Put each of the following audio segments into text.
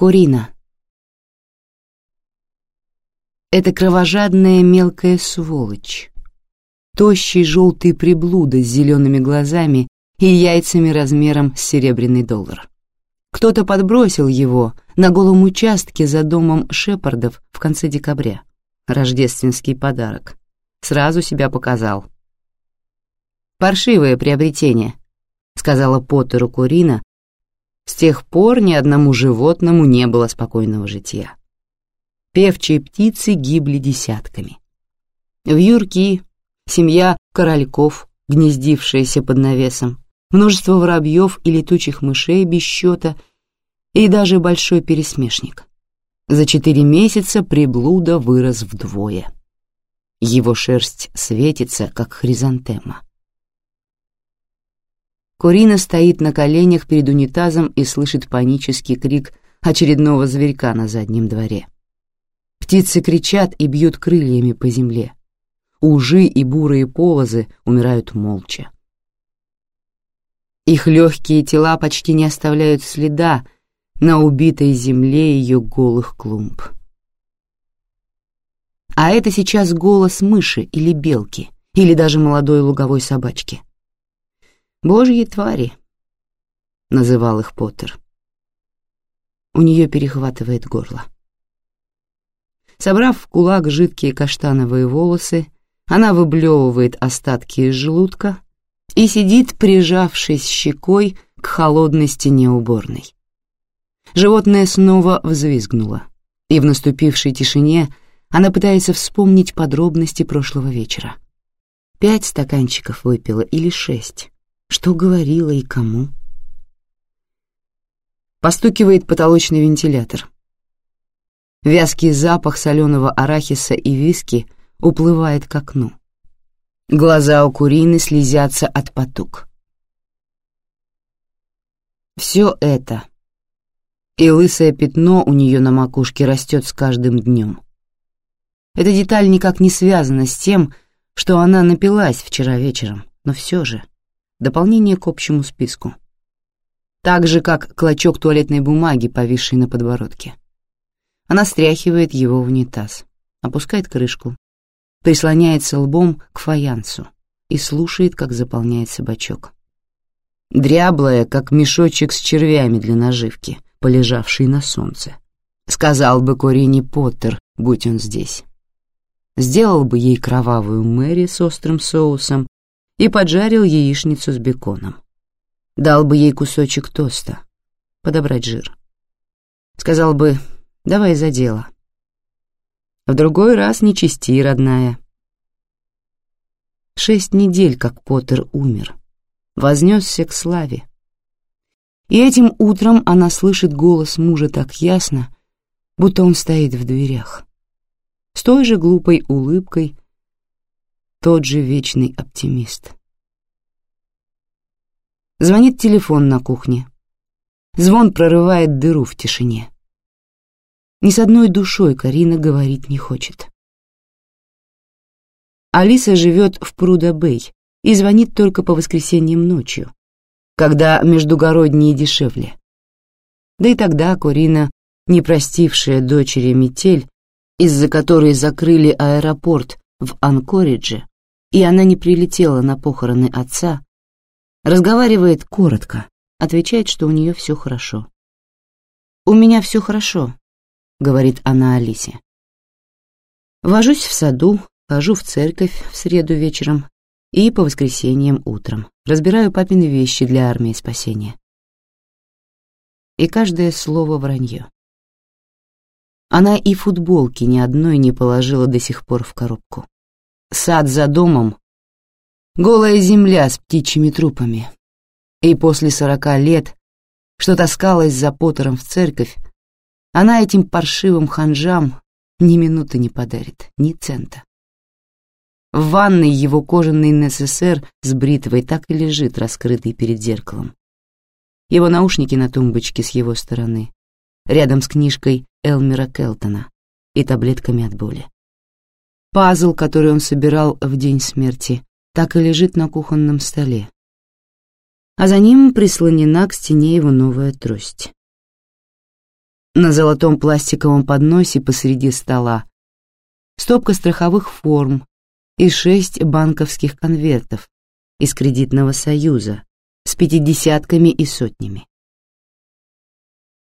Курина. Это кровожадная мелкая сволочь. Тощий желтый приблуда с зелеными глазами и яйцами размером с серебряный доллар. Кто-то подбросил его на голом участке за домом Шепардов в конце декабря. Рождественский подарок. Сразу себя показал. «Паршивое приобретение», — сказала Поттеру Курина. С тех пор ни одному животному не было спокойного жития. Певчие птицы гибли десятками. В Юрки семья корольков, гнездившаяся под навесом, множество воробьев и летучих мышей без счета и даже большой пересмешник. За четыре месяца приблуда вырос вдвое. Его шерсть светится, как хризантема. Курина стоит на коленях перед унитазом и слышит панический крик очередного зверька на заднем дворе. Птицы кричат и бьют крыльями по земле. Ужи и бурые полозы умирают молча. Их легкие тела почти не оставляют следа на убитой земле ее голых клумб. А это сейчас голос мыши или белки, или даже молодой луговой собачки. «Божьи твари», — называл их Поттер. У нее перехватывает горло. Собрав в кулак жидкие каштановые волосы, она выблевывает остатки из желудка и сидит, прижавшись щекой к холодной стене уборной. Животное снова взвизгнуло, и в наступившей тишине она пытается вспомнить подробности прошлого вечера. Пять стаканчиков выпила или шесть? Что говорила и кому? Постукивает потолочный вентилятор. Вязкий запах соленого арахиса и виски уплывает к окну. Глаза у Курины слезятся от потуг. Все это. И лысое пятно у нее на макушке растет с каждым днем. Эта деталь никак не связана с тем, что она напилась вчера вечером, но все же дополнение к общему списку. Так же, как клочок туалетной бумаги, повисший на подбородке. Она стряхивает его в унитаз, опускает крышку, прислоняется лбом к фаянсу и слушает, как заполняется бачок. Дряблая, как мешочек с червями для наживки, полежавший на солнце. Сказал бы Корини Поттер, будь он здесь. Сделал бы ей кровавую Мэри с острым соусом и поджарил яичницу с беконом. Дал бы ей кусочек тоста, подобрать жир. Сказал бы, давай за дело. В другой раз не чисти, родная. Шесть недель, как Поттер умер, вознесся к славе. И этим утром она слышит голос мужа так ясно, будто он стоит в дверях. С той же глупой улыбкой, тот же вечный оптимист. Звонит телефон на кухне. Звон прорывает дыру в тишине. Ни с одной душой Карина говорить не хочет. Алиса живет в Пруда-Бэй и звонит только по воскресеньям ночью, когда междугородние дешевле. Да и тогда Корина, не простившая дочери метель, из-за которой закрыли аэропорт в Анкоридже, и она не прилетела на похороны отца, разговаривает коротко, отвечает, что у нее все хорошо. «У меня все хорошо», — говорит она Алисе. Вожусь в саду, хожу в церковь в среду вечером и по воскресеньям утром. Разбираю папины вещи для армии спасения. И каждое слово вранье. Она и футболки ни одной не положила до сих пор в коробку. Сад за домом — голая земля с птичьими трупами. И после сорока лет, что таскалась за Поттером в церковь, она этим паршивым ханжам ни минуты не подарит, ни цента. В ванной его кожаный НССР с бритвой так и лежит, раскрытый перед зеркалом. Его наушники на тумбочке с его стороны, рядом с книжкой Элмера Келтона и таблетками от боли. Пазл, который он собирал в день смерти, так и лежит на кухонном столе. А за ним прислонена к стене его новая трость. На золотом пластиковом подносе посреди стола стопка страховых форм и шесть банковских конвертов из кредитного союза с пятидесятками и сотнями.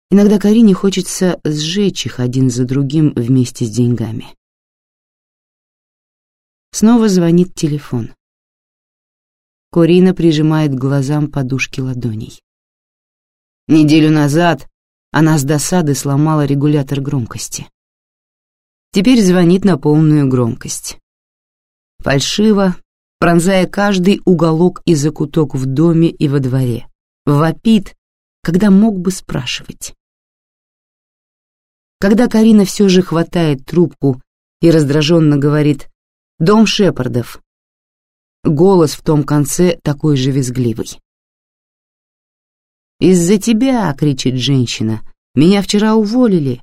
Иногда Карине хочется сжечь их один за другим вместе с деньгами. Снова звонит телефон. Корина прижимает к глазам подушки ладоней. Неделю назад она с досады сломала регулятор громкости. Теперь звонит на полную громкость. Фальшиво, пронзая каждый уголок и закуток в доме и во дворе. Вопит, когда мог бы спрашивать. Когда Карина все же хватает трубку и раздраженно говорит «Дом Шепардов», голос в том конце такой же визгливый. «Из-за тебя!» — кричит женщина. «Меня вчера уволили».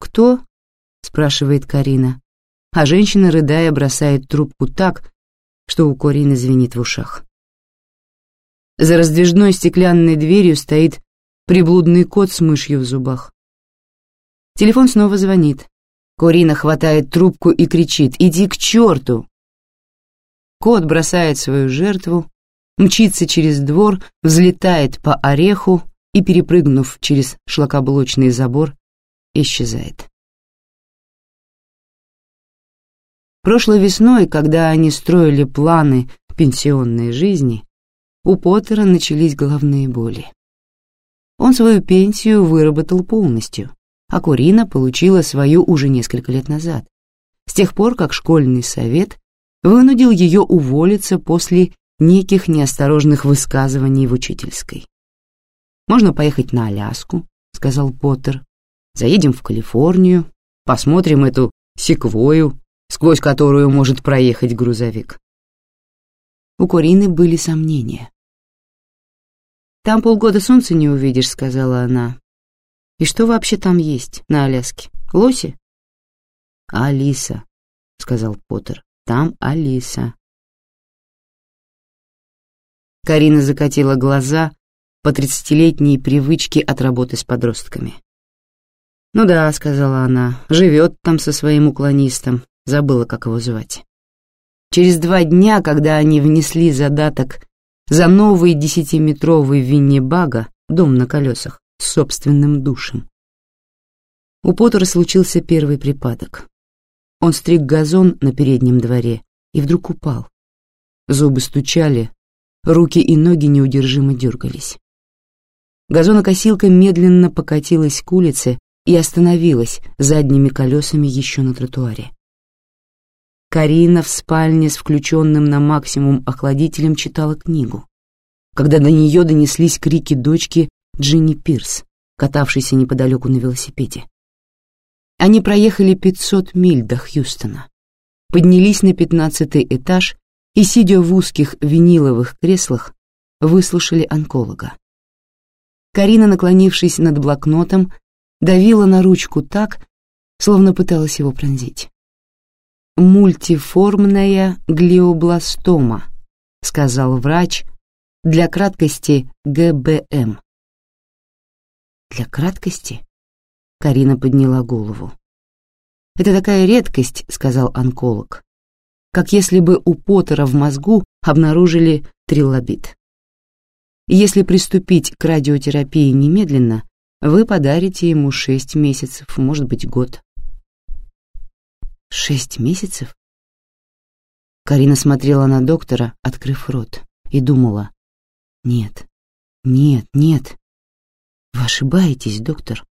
«Кто?» — спрашивает Карина. А женщина, рыдая, бросает трубку так, что у Корины звенит в ушах. За раздвижной стеклянной дверью стоит приблудный кот с мышью в зубах. Телефон снова звонит. Корина хватает трубку и кричит «Иди к черту!». Кот бросает свою жертву, мчится через двор, взлетает по ореху и, перепрыгнув через шлакоблочный забор, исчезает. Прошлой весной, когда они строили планы пенсионной жизни, у Поттера начались головные боли. Он свою пенсию выработал полностью, а Курина получила свою уже несколько лет назад, с тех пор, как школьный совет вынудил ее уволиться после неких неосторожных высказываний в учительской. «Можно поехать на Аляску», — сказал Поттер. «Заедем в Калифорнию, посмотрим эту секвою, сквозь которую может проехать грузовик». У Корины были сомнения. «Там полгода солнца не увидишь», — сказала она. «И что вообще там есть на Аляске? Лоси?» «Алиса», — сказал Поттер. «Там Алиса». Карина закатила глаза по тридцатилетней привычке от работы с подростками. «Ну да», — сказала она, — «живет там со своим уклонистом, забыла, как его звать». Через два дня, когда они внесли задаток за новый десятиметровый Винни-Бага, дом на колесах, собственным душем. У Поттера случился первый припадок. Он стриг газон на переднем дворе и вдруг упал. Зубы стучали, руки и ноги неудержимо дергались. Газонокосилка медленно покатилась к улице и остановилась задними колесами еще на тротуаре. Карина в спальне с включенным на максимум охладителем читала книгу, когда до нее донеслись крики дочки Джинни Пирс, катавшейся неподалеку на велосипеде. Они проехали 500 миль до Хьюстона, поднялись на пятнадцатый этаж и, сидя в узких виниловых креслах, выслушали онколога. Карина, наклонившись над блокнотом, давила на ручку так, словно пыталась его пронзить. «Мультиформная глиобластома», — сказал врач, для краткости ГБМ. «Для краткости?» — Карина подняла голову. «Это такая редкость», — сказал онколог, как если бы у Поттера в мозгу обнаружили трилобит. Если приступить к радиотерапии немедленно, вы подарите ему шесть месяцев, может быть, год. Шесть месяцев? Карина смотрела на доктора, открыв рот, и думала, нет, нет, нет, вы ошибаетесь, доктор.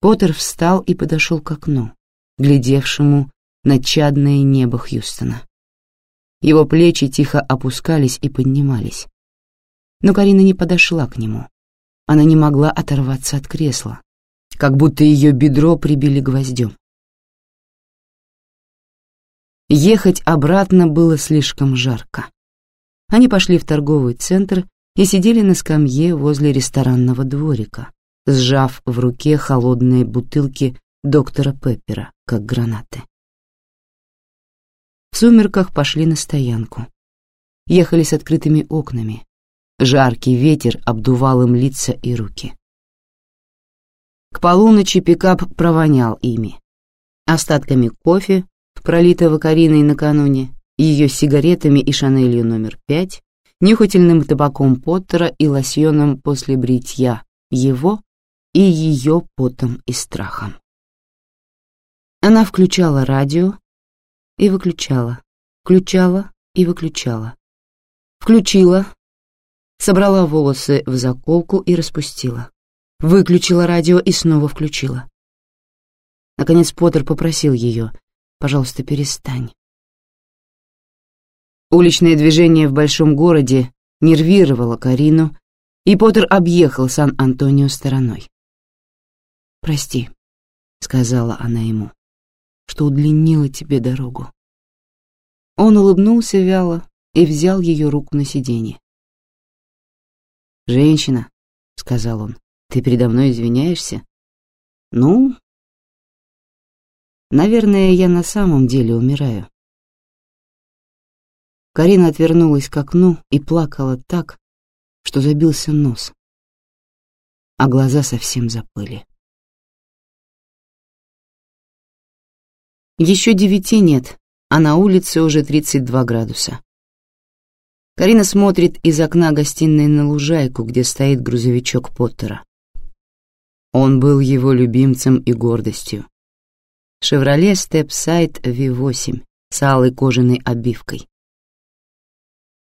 Поттер встал и подошел к окну, глядевшему на чадное небо Хьюстона. Его плечи тихо опускались и поднимались. Но Карина не подошла к нему. Она не могла оторваться от кресла, как будто ее бедро прибили гвоздем. Ехать обратно было слишком жарко. Они пошли в торговый центр и сидели на скамье возле ресторанного дворика, сжав в руке холодные бутылки доктора Пеппера, как гранаты. В сумерках пошли на стоянку. Ехали с открытыми окнами. Жаркий ветер обдувал им лица и руки. К полуночи пикап провонял ими. Остатками кофе, пролитого Кариной накануне, ее сигаретами и шанелью номер пять, нюхательным табаком Поттера и лосьоном после бритья, его и ее потом и страхом. Она включала радио и выключала, включала и выключала. Включила, собрала волосы в заколку и распустила. Выключила радио и снова включила. Наконец Поттер попросил ее, «Пожалуйста, перестань». Уличное движение в большом городе нервировало Карину, и Поттер объехал Сан-Антонио стороной. «Прости», — сказала она ему, — «что удлинила тебе дорогу». Он улыбнулся вяло и взял ее руку на сиденье. «Женщина», — сказал он, — «ты передо мной извиняешься?» «Ну, наверное, я на самом деле умираю. Карина отвернулась к окну и плакала так, что забился нос, а глаза совсем заплыли. Еще девяти нет, а на улице уже 32 градуса. Карина смотрит из окна гостиной на лужайку, где стоит грузовичок Поттера. Он был его любимцем и гордостью. «Шевроле Степсайд V8» с алой кожаной обивкой.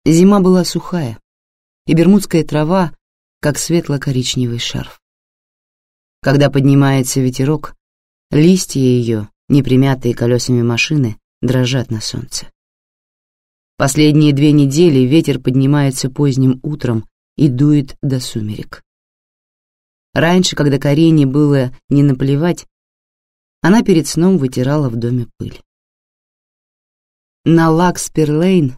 Зима была сухая, и бермудская трава, как светло-коричневый шарф. Когда поднимается ветерок, листья ее, непримятые колесами машины, дрожат на солнце. Последние две недели ветер поднимается поздним утром и дует до сумерек. Раньше, когда Карине было не наплевать, она перед сном вытирала в доме пыль. На Лаксперлейн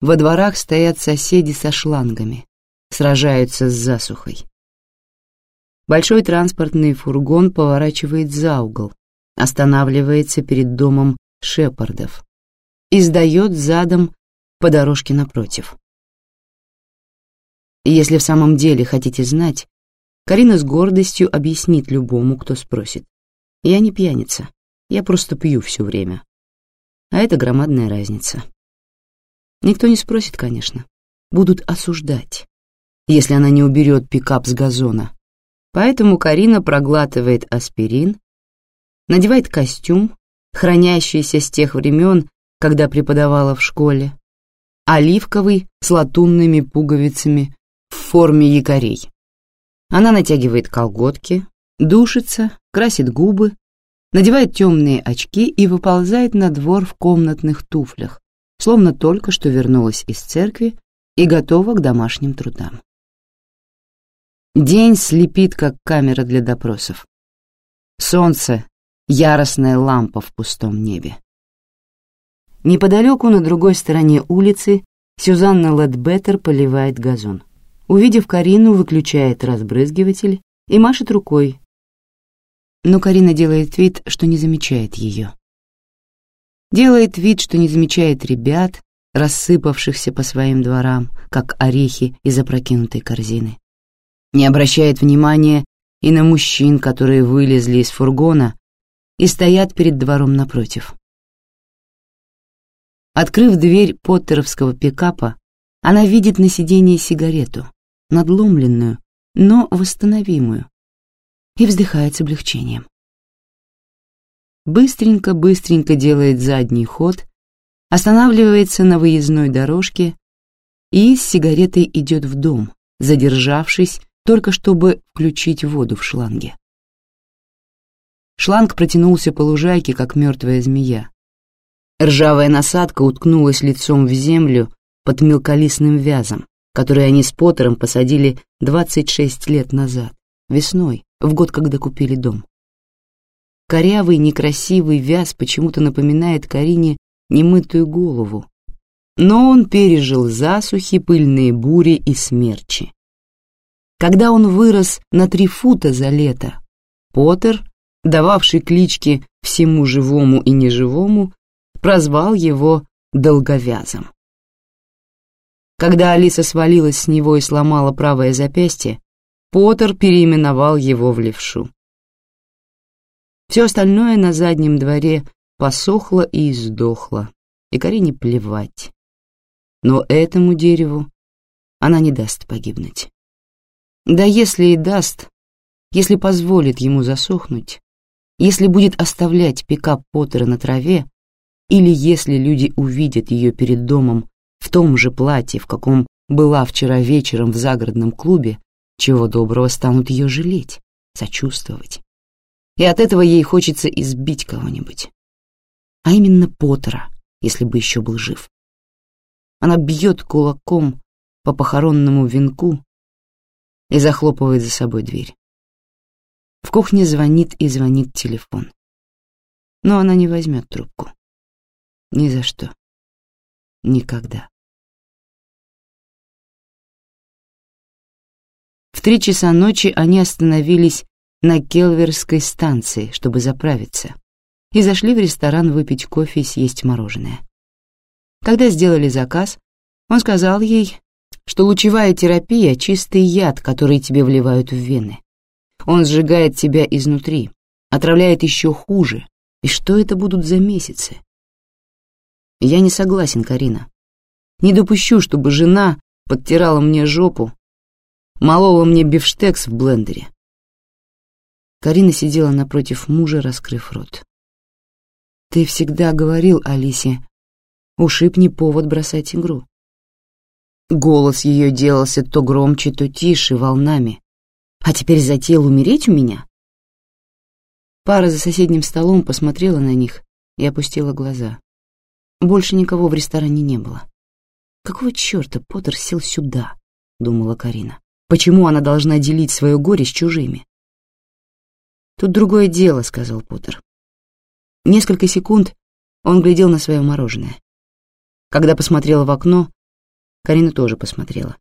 во дворах стоят соседи со шлангами, сражаются с засухой. Большой транспортный фургон поворачивает за угол, останавливается перед домом Шепардов и сдает задом по дорожке напротив. Если в самом деле хотите знать, Карина с гордостью объяснит любому, кто спросит. Я не пьяница, я просто пью все время. А это громадная разница. Никто не спросит, конечно. Будут осуждать, если она не уберет пикап с газона. Поэтому Карина проглатывает аспирин, надевает костюм, хранящийся с тех времен, когда преподавала в школе, оливковый с латунными пуговицами в форме якорей. Она натягивает колготки, душится, красит губы, надевает темные очки и выползает на двор в комнатных туфлях, словно только что вернулась из церкви и готова к домашним трудам. День слепит, как камера для допросов. Солнце — яростная лампа в пустом небе. Неподалеку, на другой стороне улицы, Сюзанна Ледбеттер поливает газон. Увидев Карину, выключает разбрызгиватель и машет рукой. Но Карина делает вид, что не замечает ее делает вид, что не замечает ребят, рассыпавшихся по своим дворам, как орехи из опрокинутой корзины. Не обращает внимания и на мужчин, которые вылезли из фургона и стоят перед двором напротив. Открыв дверь поттеровского пикапа, она видит на сиденье сигарету, надломленную, но восстановимую, и вздыхает с облегчением быстренько-быстренько делает задний ход, останавливается на выездной дорожке и с сигаретой идет в дом, задержавшись только чтобы включить воду в шланге. Шланг протянулся по лужайке, как мертвая змея. Ржавая насадка уткнулась лицом в землю под мелколистным вязом, который они с Поттером посадили 26 лет назад, весной, в год, когда купили дом. Корявый, некрасивый вяз почему-то напоминает Карине немытую голову. Но он пережил засухи, пыльные бури и смерчи. Когда он вырос на три фута за лето, Поттер, дававший клички всему живому и неживому, прозвал его долговязом. Когда Алиса свалилась с него и сломала правое запястье, Поттер переименовал его в левшу. Все остальное на заднем дворе посохло и сдохло, и Карине плевать. Но этому дереву она не даст погибнуть. Да если и даст, если позволит ему засохнуть, если будет оставлять пикап Поттера на траве, или если люди увидят ее перед домом в том же платье, в каком была вчера вечером в загородном клубе, чего доброго станут ее жалеть, сочувствовать. И от этого ей хочется избить кого-нибудь. А именно Поттера, если бы еще был жив. Она бьет кулаком по похоронному венку и захлопывает за собой дверь. В кухне звонит и звонит телефон. Но она не возьмет трубку. Ни за что. Никогда. В три часа ночи они остановились на Келверской станции, чтобы заправиться, и зашли в ресторан выпить кофе и съесть мороженое. Когда сделали заказ, он сказал ей, что лучевая терапия — чистый яд, который тебе вливают в вены. Он сжигает тебя изнутри, отравляет еще хуже. И что это будут за месяцы? Я не согласен, Карина. Не допущу, чтобы жена подтирала мне жопу, молола мне бифштекс в блендере. Карина сидела напротив мужа, раскрыв рот. Ты всегда говорил Алисе, ушиб не повод бросать игру. Голос ее делался то громче, то тише, волнами. А теперь затеял умереть у меня? Пара за соседним столом посмотрела на них и опустила глаза. Больше никого в ресторане не было. Какого черта Поттер сел сюда, думала Карина. Почему она должна делить свое горе с чужими? Тут другое дело, сказал Поттер. Несколько секунд он глядел на свое мороженое. Когда посмотрела в окно, Карина тоже посмотрела.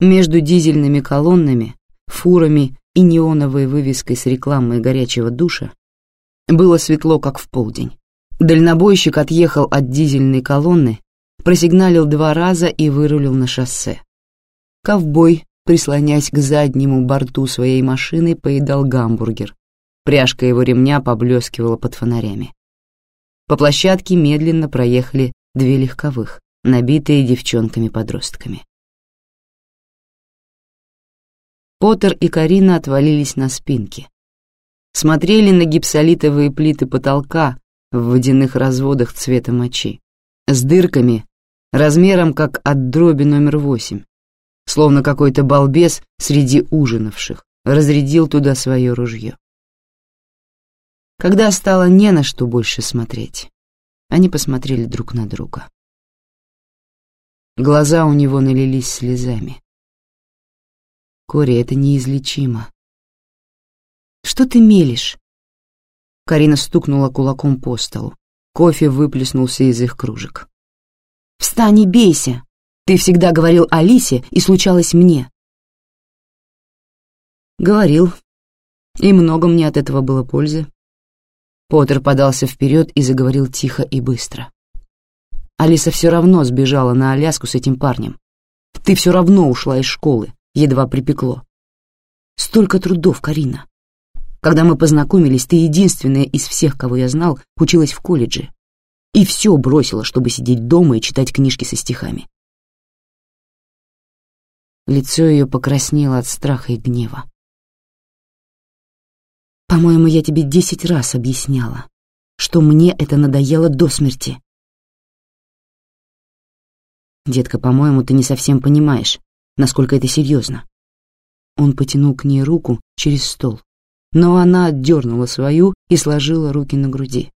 Между дизельными колоннами, фурами и неоновой вывеской с рекламой горячего душа было светло, как в полдень. Дальнобойщик отъехал от дизельной колонны, просигналил два раза и вырулил на шоссе. Ковбой, прислонясь к заднему борту своей машины, поедал гамбургер. Пряжка его ремня поблескивала под фонарями. По площадке медленно проехали две легковых, набитые девчонками-подростками. Поттер и Карина отвалились на спинке. Смотрели на гипсолитовые плиты потолка, в водяных разводах цвета мочи, с дырками, размером как от дроби номер восемь, словно какой-то балбес среди ужинавших разрядил туда свое ружье. Когда стало не на что больше смотреть, они посмотрели друг на друга. Глаза у него налились слезами. «Кори, это неизлечимо». «Что ты мелешь?» Карина стукнула кулаком по столу. Кофе выплеснулся из их кружек. «Встань и бейся! Ты всегда говорил Алисе, и случалось мне». «Говорил. И много мне от этого было пользы». Поттер подался вперед и заговорил тихо и быстро. Алиса все равно сбежала на Аляску с этим парнем. Ты все равно ушла из школы, едва припекло. Столько трудов, Карина. Когда мы познакомились, ты единственная из всех, кого я знал, училась в колледже. И все бросила, чтобы сидеть дома и читать книжки со стихами. Лицо ее покраснело от страха и гнева. По-моему, я тебе десять раз объясняла, что мне это надоело до смерти. Детка, по-моему, ты не совсем понимаешь, насколько это серьезно. Он потянул к ней руку через стол но она отдернула свою и сложила руки на груди.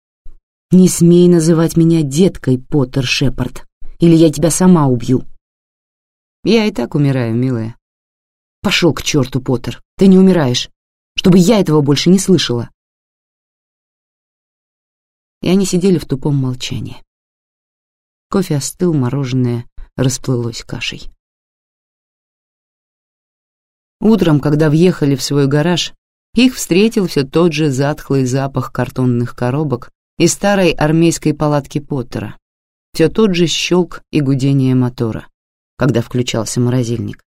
«Не смей называть меня деткой, Поттер Шепард, или я тебя сама убью». «Я и так умираю, милая». «Пошел к черту, Поттер, ты не умираешь, чтобы я этого больше не слышала». И они сидели в тупом молчании. Кофе остыл, мороженое расплылось кашей. Утром, когда въехали в свой гараж, их встретил все тот же затхлый запах картонных коробок и старой армейской палатки Поттера, все тот же щелк и гудение мотора, когда включался морозильник,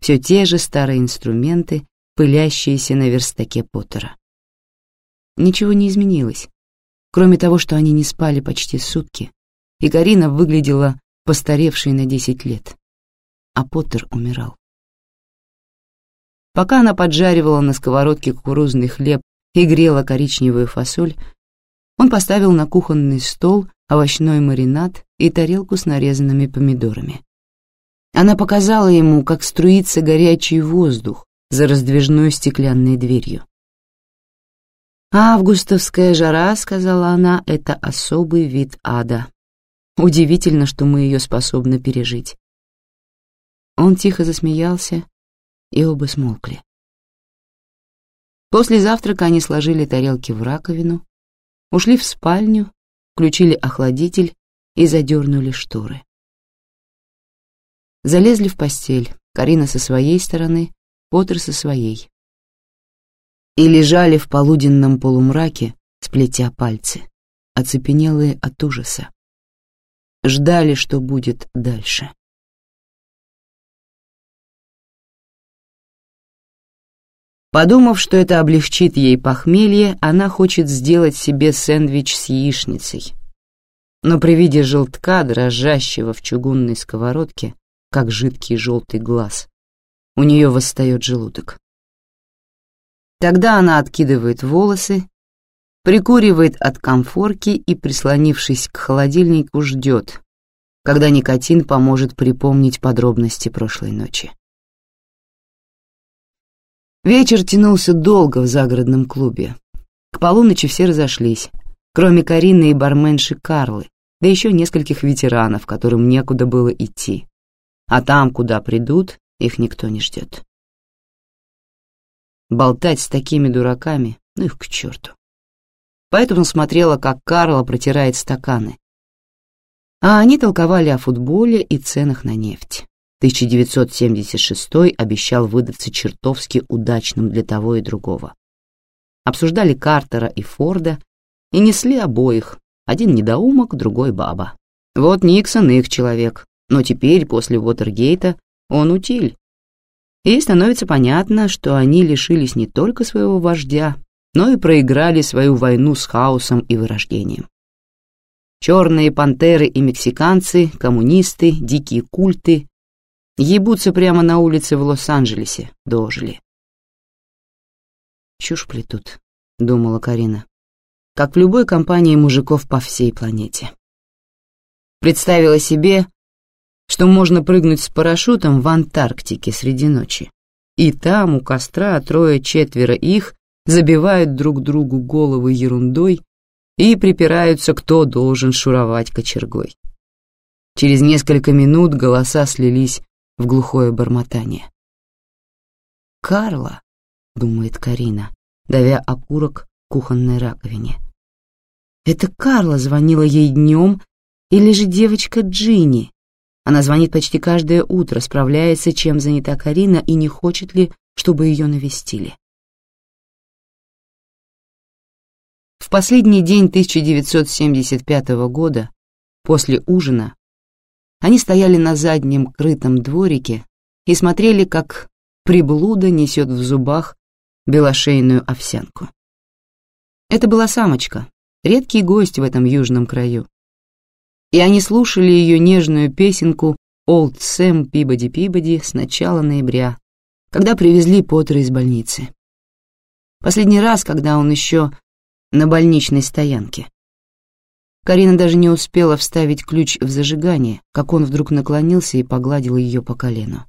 все те же старые инструменты, пылящиеся на верстаке Поттера. ничего не изменилось, кроме того, что они не спали почти сутки, и Карина выглядела постаревшей на десять лет, а Поттер умирал. Пока она поджаривала на сковородке кукурузный хлеб и грела коричневую фасоль, он поставил на кухонный стол овощной маринад и тарелку с нарезанными помидорами. Она показала ему, как струится горячий воздух за раздвижной стеклянной дверью. «Августовская жара, — сказала она, — это особый вид ада. Удивительно, что мы ее способны пережить». Он тихо засмеялся, и оба смолкли. После завтрака они сложили тарелки в раковину, ушли в спальню, включили охладитель и задернули шторы. Залезли в постель, Карина со своей стороны, Поттер со своей. И лежали в полуденном полумраке, сплетя пальцы, оцепенелые от ужаса. Ждали, что будет дальше. Подумав, что это облегчит ей похмелье, она хочет сделать себе сэндвич с яичницей. Но при виде желтка, дрожащего в чугунной сковородке, как жидкий желтый глаз, у нее восстает желудок. Тогда она откидывает волосы, прикуривает от комфорки и, прислонившись к холодильнику, ждет, когда никотин поможет припомнить подробности прошлой ночи. Вечер тянулся долго в загородном клубе. К полуночи все разошлись, кроме Карины и барменши Карлы, да еще нескольких ветеранов, которым некуда было идти. А там, куда придут, их никто не ждет. Болтать с такими дураками, ну их к черту. Поэтому смотрела, как Карла протирает стаканы. А они толковали о футболе и ценах на нефть. 1976 обещал выдаться чертовски удачным для того и другого. Обсуждали Картера и Форда и несли обоих, один недоумок, другой баба. Вот Никсон их человек, но теперь, после Уотергейта, он утиль. И становится понятно, что они лишились не только своего вождя, но и проиграли свою войну с хаосом и вырождением. Черные пантеры и мексиканцы, коммунисты, дикие культы Ебутся прямо на улице в Лос-Анджелесе, дожили. «Чушь плетут», — думала Карина, как в любой компании мужиков по всей планете. Представила себе, что можно прыгнуть с парашютом в Антарктике среди ночи. И там, у костра, трое-четверо их забивают друг другу головы ерундой и припираются, кто должен шуровать кочергой. Через несколько минут голоса слились в глухое бормотание. «Карла», — думает Карина, давя окурок кухонной раковине. «Это Карла звонила ей днем или же девочка Джинни? Она звонит почти каждое утро, справляется, чем занята Карина и не хочет ли, чтобы ее навестили». В последний день 1975 года, после ужина, они стояли на заднем крытом дворике и смотрели, как приблуда несет в зубах белошейную овсянку. Это была самочка, редкий гость в этом южном краю. И они слушали ее нежную песенку «Олд Сэм Пибоди Пибоди» с начала ноября, когда привезли Поттера из больницы. Последний раз, когда он еще на больничной стоянке. Карина даже не успела вставить ключ в зажигание, как он вдруг наклонился и погладил ее по колену.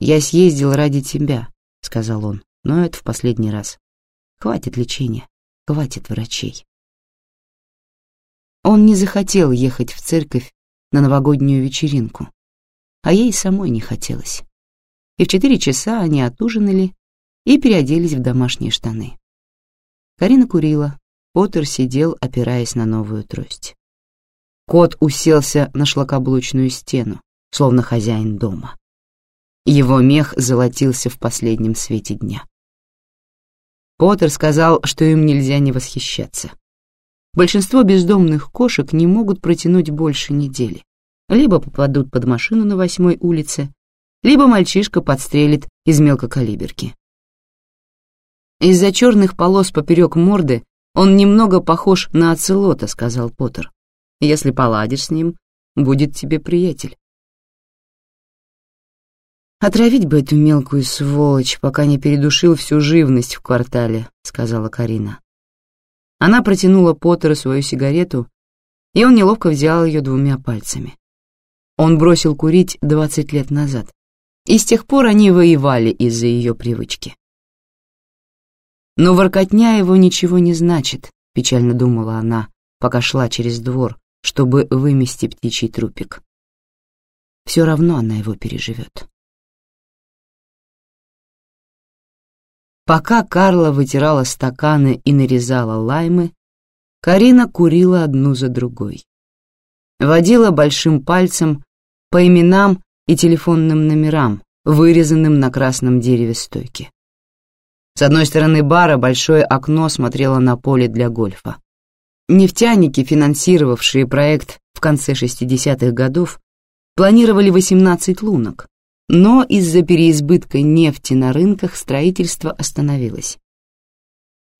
«Я съездил ради тебя», — сказал он, — «но это в последний раз. Хватит лечения, хватит врачей». Он не захотел ехать в церковь на новогоднюю вечеринку, а ей самой не хотелось. И в четыре часа они отужинали и переоделись в домашние штаны. Карина курила, Поттер сидел, опираясь на новую трость. Кот уселся на шлакоблочную стену, словно хозяин дома. Его мех золотился в последнем свете дня. Поттер сказал, что им нельзя не восхищаться. Большинство бездомных кошек не могут протянуть больше недели. Либо попадут под машину на восьмой улице, либо мальчишка подстрелит из мелкокалиберки. Из-за черных полос поперек морды он немного похож на оцелота, сказал Поттер. Если поладишь с ним, будет тебе приятель. «Отравить бы эту мелкую сволочь, пока не передушил всю живность в квартале», — сказала Карина. Она протянула Поттеру свою сигарету, и он неловко взял ее двумя пальцами. Он бросил курить двадцать лет назад, и с тех пор они воевали из-за ее привычки. Но воркотня его ничего не значит, печально думала она, пока шла через двор, чтобы вымести птичий трупик. Все равно она его переживет. Пока Карла вытирала стаканы и нарезала лаймы, Карина курила одну за другой. Водила большим пальцем по именам и телефонным номерам, вырезанным на красном дереве стойки. С одной стороны бара большое окно смотрело на поле для гольфа. Нефтяники, финансировавшие проект в конце 60-х годов, планировали 18 лунок, но из-за переизбытка нефти на рынках строительство остановилось.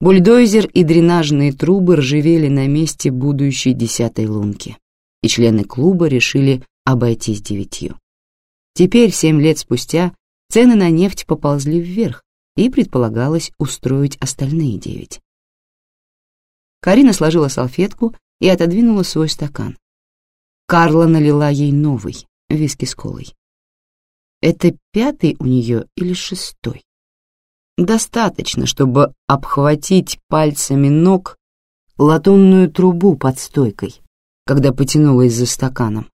Бульдозер и дренажные трубы ржавели на месте будущей десятой лунки, и члены клуба решили обойтись девятью. Теперь, семь лет спустя, цены на нефть поползли вверх, и предполагалось устроить остальные девять. Карина сложила салфетку и отодвинула свой стакан. Карла налила ей новый, виски с колой. Это пятый у нее или шестой? Достаточно, чтобы обхватить пальцами ног латунную трубу под стойкой, когда потянулась за стаканом.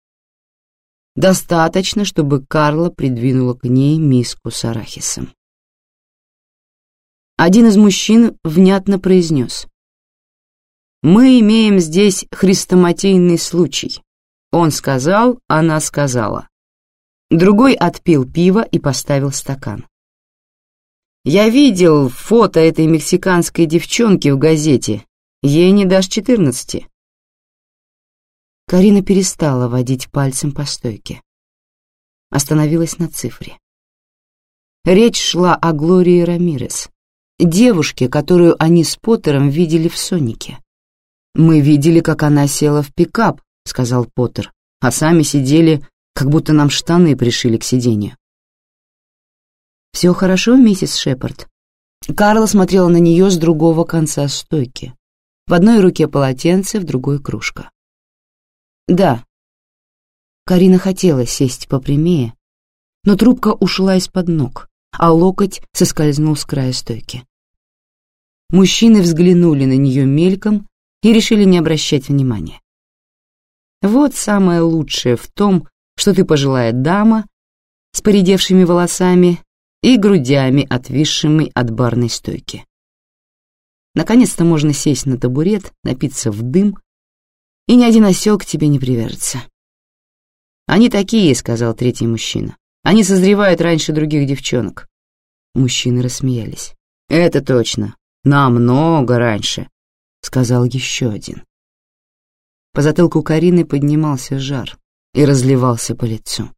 Достаточно, чтобы Карла придвинула к ней миску с арахисом. Один из мужчин внятно произнес. «Мы имеем здесь хрестоматийный случай. Он сказал, она сказала. Другой отпил пиво и поставил стакан. «Я видел фото этой мексиканской девчонки в газете. Ей не дашь четырнадцати». Карина перестала водить пальцем по стойке. Остановилась на цифре. Речь шла о Глории Рамирес, девушке, которую они с Поттером видели в «Сонике». «Мы видели, как она села в пикап», — сказал Поттер, «а сами сидели как будто нам штаны пришили к сиденью. «Все хорошо, миссис Шепард?» Карла смотрела на нее с другого конца стойки. В одной руке полотенце, в другой кружка. «Да». Карина хотела сесть попрямее, но трубка ушла из-под ног, а локоть соскользнул с края стойки. Мужчины взглянули на нее мельком и решили не обращать внимания. Вот самое лучшее в том, что ты пожилая дама с поредевшими волосами и грудями, отвисшими от барной стойки. Наконец-то можно сесть на табурет, напиться в дым, и ни один осел к тебе не привяжется. «Они такие», — сказал третий мужчина. «Они созревают раньше других девчонок». Мужчины рассмеялись. «Это точно. Намного раньше», — сказал еще один. По затылку Карины поднимался жар и разливался по лицу.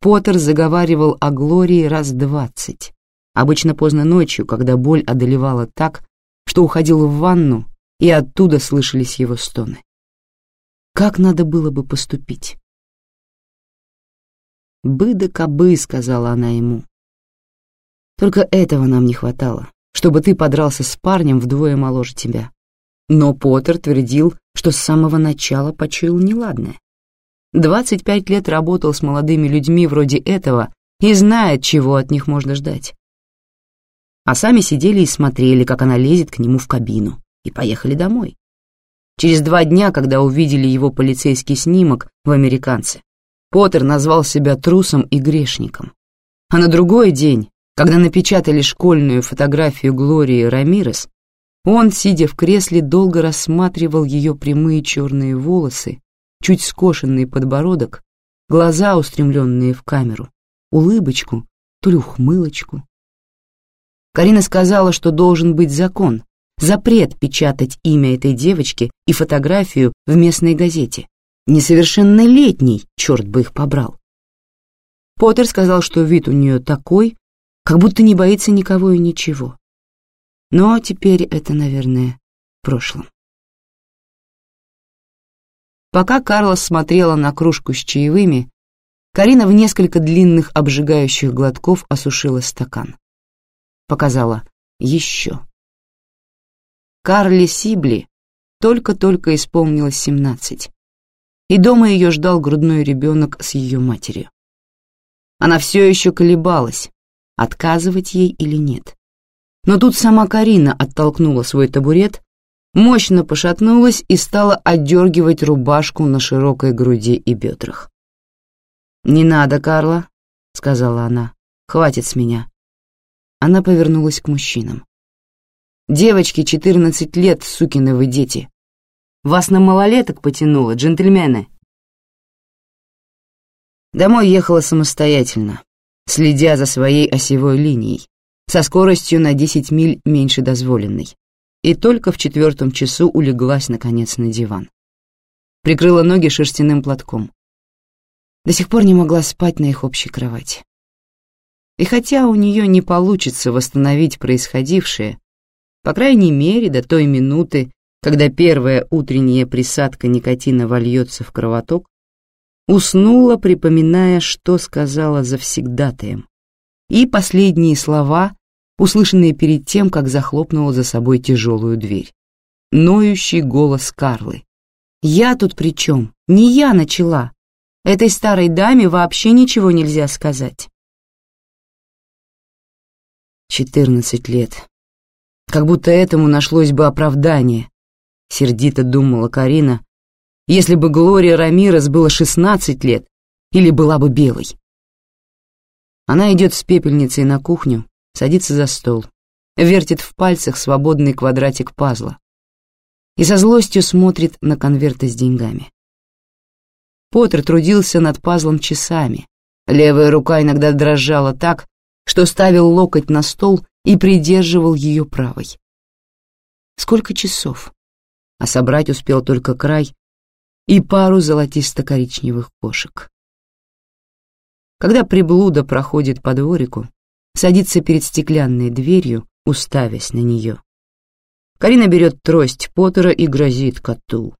Поттер заговаривал о Глории раз двадцать, обычно поздно ночью, когда боль одолевала так, что уходил в ванну, и оттуда слышались его стоны. Как надо было бы поступить? «Бы да кобы», — сказала она ему. «Только этого нам не хватало, чтобы ты подрался с парнем вдвое моложе тебя». Но Поттер твердил, что с самого начала почуял неладное. 25 лет работал с молодыми людьми вроде этого и знает, чего от них можно ждать. А сами сидели и смотрели, как она лезет к нему в кабину, и поехали домой. Через два дня, когда увидели его полицейский снимок в «Американце», Поттер назвал себя трусом и грешником. А на другой день, когда напечатали школьную фотографию Глории Рамирес, он, сидя в кресле, долго рассматривал ее прямые черные волосы чуть скошенный подбородок, глаза, устремленные в камеру, улыбочку, то ли ухмылочку. Карина сказала, что должен быть закон, запрет печатать имя этой девочки и фотографию в местной газете. Несовершеннолетний, черт бы их побрал. Поттер сказал, что вид у нее такой, как будто не боится никого и ничего. Но теперь это, наверное, в прошлом. Пока Карлос смотрела на кружку с чаевыми, Карина в несколько длинных обжигающих глотков осушила стакан. Показала «еще». Карле Сибли только-только исполнилось семнадцать, и дома ее ждал грудной ребенок с ее матерью. Она все еще колебалась, отказывать ей или нет. Но тут сама Карина оттолкнула свой табурет, мощно пошатнулась и стала отдергивать рубашку на широкой груди и бедрах. «Не надо, Карла», — сказала она, — «хватит с меня». Она повернулась к мужчинам. «Девочки, четырнадцать лет, сукины вы дети. Вас на малолеток потянуло, джентльмены». Домой ехала самостоятельно, следя за своей осевой линией, со скоростью на 10 миль меньше дозволенной, и только в четвертом часу улеглась, наконец, на диван. Прикрыла ноги шерстяным платком. До сих пор не могла спать на их общей кровати. И хотя у нее не получится восстановить происходившее, по крайней мере, до той минуты, когда первая утренняя присадка никотина вольется в кровоток, уснула, припоминая, что сказала завсегдатаем, и последние слова, услышанные перед тем, как захлопнула за собой тяжелую дверь. Ноющий голос Карлы. «Я тут при чем? Не я начала. Этой старой даме вообще ничего нельзя сказать». Четырнадцать лет. Как будто этому нашлось бы оправдание, сердито думала Карина, если бы Глория Рамирес было 16 лет или была бы белой. Она идет с пепельницей на кухню, садится за стол, вертит в пальцах свободный квадратик пазла и со злостью смотрит на конверты с деньгами. Поттер трудился над пазлом часами. Левая рука иногда дрожала так, что ставил локоть на стол и придерживал ее правой. Сколько часов? А собрать успел только край и пару золотисто-коричневых кошек. Когда приблуда проходит по дворику, садится перед стеклянной дверью, уставясь на нее. Карина берет трость Поттера и грозит коту.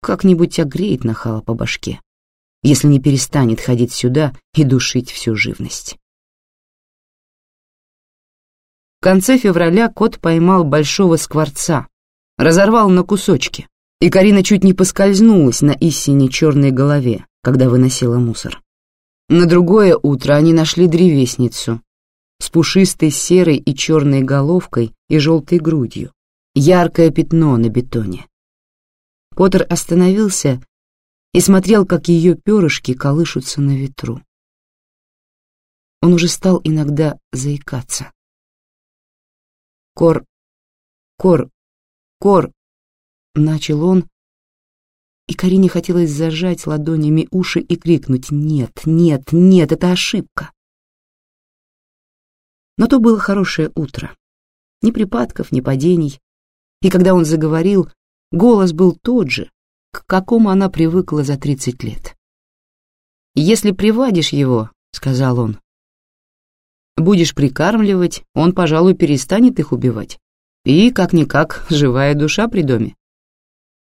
Как-нибудь огреет нахала по башке, если не перестанет ходить сюда и душить всю живность. В конце февраля кот поймал большого скворца, разорвал на кусочки, и Карина чуть не поскользнулась на истине черной голове, когда выносила мусор. На другое утро они нашли древесницу с пушистой серой и черной головкой и желтой грудью, яркое пятно на бетоне. Поттер остановился и смотрел, как ее перышки колышутся на ветру. Он уже стал иногда заикаться. «Кор, кор, кор», Начал он, и Карине хотелось зажать ладонями уши и крикнуть «Нет, нет, нет, это ошибка!». Но то было хорошее утро. Ни припадков, ни падений. И когда он заговорил, голос был тот же, к какому она привыкла за тридцать лет. «Если приводишь его, — сказал он, — будешь прикармливать, он, пожалуй, перестанет их убивать. И, как-никак, живая душа при доме.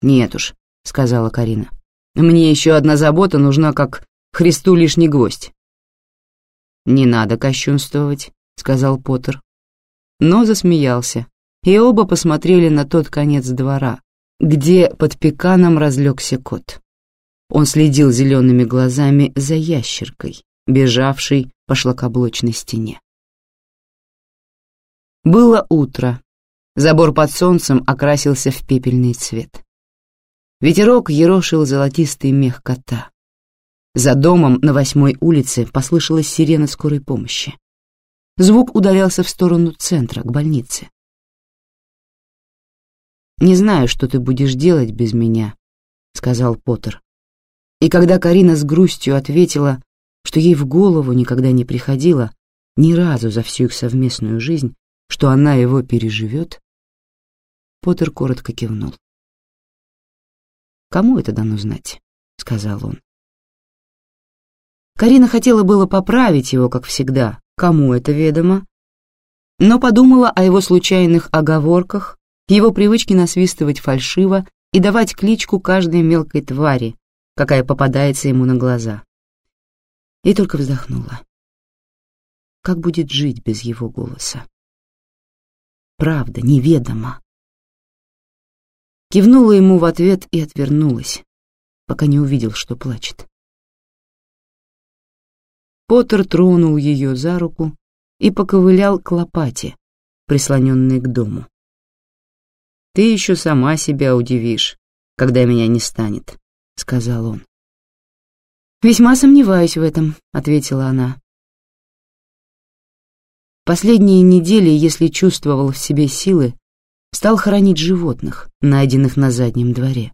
«Нет уж», — сказала Карина. «Мне еще одна забота нужна, как Христу лишний гвоздь». «Не надо кощунствовать», — сказал Поттер. Но засмеялся, и оба посмотрели на тот конец двора, где под пеканом разлегся кот. Он следил зелеными глазами за ящеркой, бежавшей по шлакоблочной стене. Было утро. Забор под солнцем окрасился в пепельный цвет. Ветерок ерошил золотистый мех кота. За домом на восьмой улице послышалась сирена скорой помощи. Звук удалялся в сторону центра, к больнице. «Не знаю, что ты будешь делать без меня», — сказал Поттер. И когда Карина с грустью ответила, что ей в голову никогда не приходило ни разу за всю их совместную жизнь, что она его переживет, Поттер коротко кивнул. Кому это дано знать?» — сказал он. Карина хотела было поправить его, как всегда. Кому это ведомо? но подумала о его случайных оговорках, его привычке насвистывать фальшиво и давать кличку каждой мелкой твари, какая попадается ему на глаза. И только вздохнула. Как будет жить без его голоса? Правда, неведомо. Кивнула ему в ответ и отвернулась, пока не увидел, что плачет. Поттер тронул ее за руку и поковылял к лопате, прислоненной к дому. «Ты еще сама себя удивишь, когда меня не станет», — сказал он. «Весьма сомневаюсь в этом», — ответила она. Последние недели, если чувствовал в себе силы, стал хоронить животных, найденных на заднем дворе.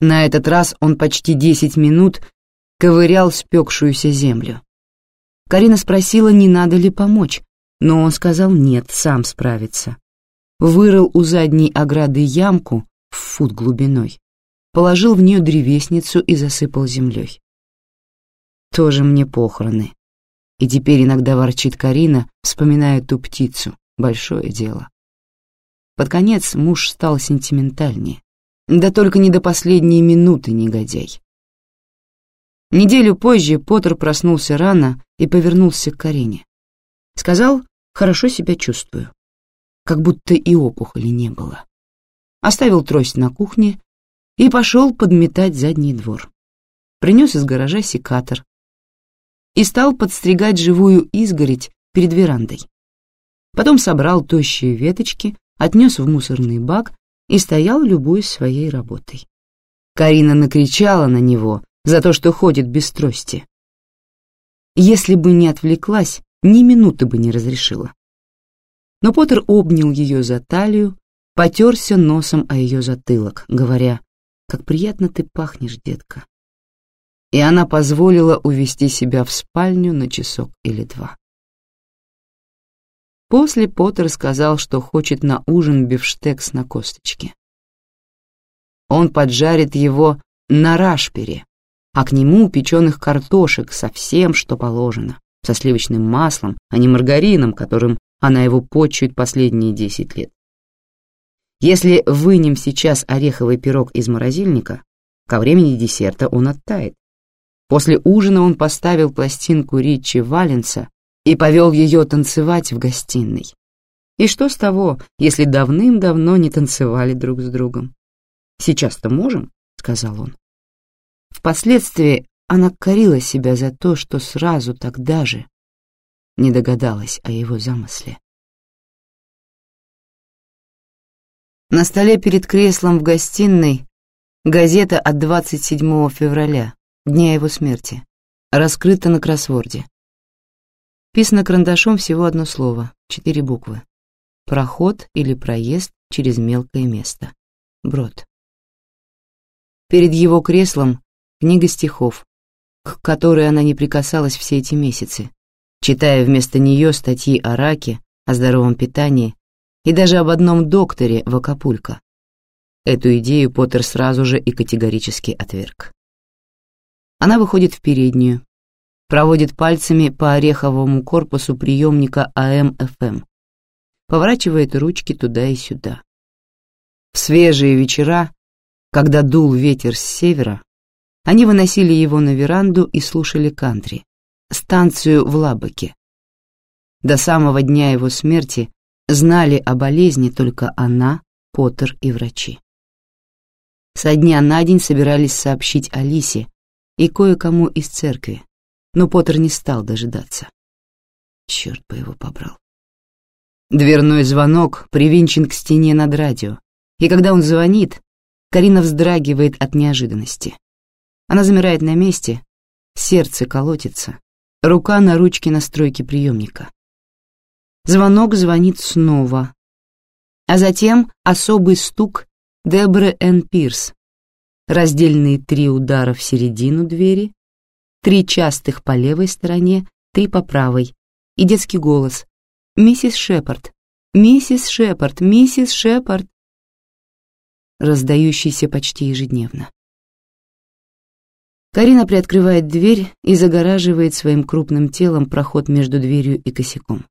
На этот раз он почти десять минут ковырял спекшуюся землю. Карина спросила, не надо ли помочь, но он сказал нет, сам справится. Вырыл у задней ограды ямку в фут глубиной, положил в нее древесницу и засыпал землей. Тоже мне похороны. И теперь иногда ворчит Карина, вспоминая ту птицу, большое дело. Под конец муж стал сентиментальнее. Да только не до последней минуты, негодяй. Неделю позже Поттер проснулся рано и повернулся к Карине. Сказал, хорошо себя чувствую. Как будто и опухоли не было. Оставил трость на кухне и пошел подметать задний двор. Принес из гаража секатор и стал подстригать живую изгородь перед верандой. Потом собрал тощие веточки, отнес в мусорный бак и стоял, любуясь своей работой. Карина накричала на него за то, что ходит без трости. Если бы не отвлеклась, ни минуты бы не разрешила. Но Поттер обнял ее за талию, потерся носом о ее затылок, говоря, «Как приятно ты пахнешь, детка». И она позволила увести себя в спальню на часок или два. После Поттер сказал, что хочет на ужин бифштекс на косточке. Он поджарит его на рашпере, а к нему печеных картошек со всем, что положено, со сливочным маслом, а не маргарином, которым она его почует последние десять лет. Если вынем сейчас ореховый пирог из морозильника, ко времени десерта он оттает. После ужина он поставил пластинку Ричи Валенса и повел ее танцевать в гостиной. И что с того, если давным-давно не танцевали друг с другом? «Сейчас-то можем», — сказал он. Впоследствии она корила себя за то, что сразу тогда же не догадалась о его замысле. На столе перед креслом в гостиной газета от 27 февраля, дня его смерти, раскрыта на кроссворде. Писано карандашом всего одно слово, четыре буквы. Проход или проезд через мелкое место. Брод. Перед его креслом книга стихов, к которой она не прикасалась все эти месяцы, читая вместо нее статьи о раке, о здоровом питании и даже об одном докторе в Акапулько. Эту идею Поттер сразу же и категорически отверг. Она выходит в переднюю, проводит пальцами по ореховому корпусу приемника AM-FM, поворачивает ручки туда и сюда. В свежие вечера, когда дул ветер с севера, они выносили его на веранду и слушали кантри, станцию в Лабаке. До самого дня его смерти знали о болезни только она, Поттер и врачи. Со дня на день собирались сообщить Алисе и кое-кому из церкви, но Поттер не стал дожидаться. Черт бы его побрал. Дверной звонок привинчен к стене над радио, и когда он звонит, Карина вздрагивает от неожиданности. Она замирает на месте, сердце колотится, рука на ручке настройки приемника. Звонок звонит снова, а затем особый стук Дебры Н. Пирс, раздельные три удара в середину двери три частых по левой стороне, три по правой, и детский голос «Миссис Шепард! Миссис Шепард! Миссис Шепард!» раздающийся почти ежедневно. Карина приоткрывает дверь и загораживает своим крупным телом проход между дверью и косяком.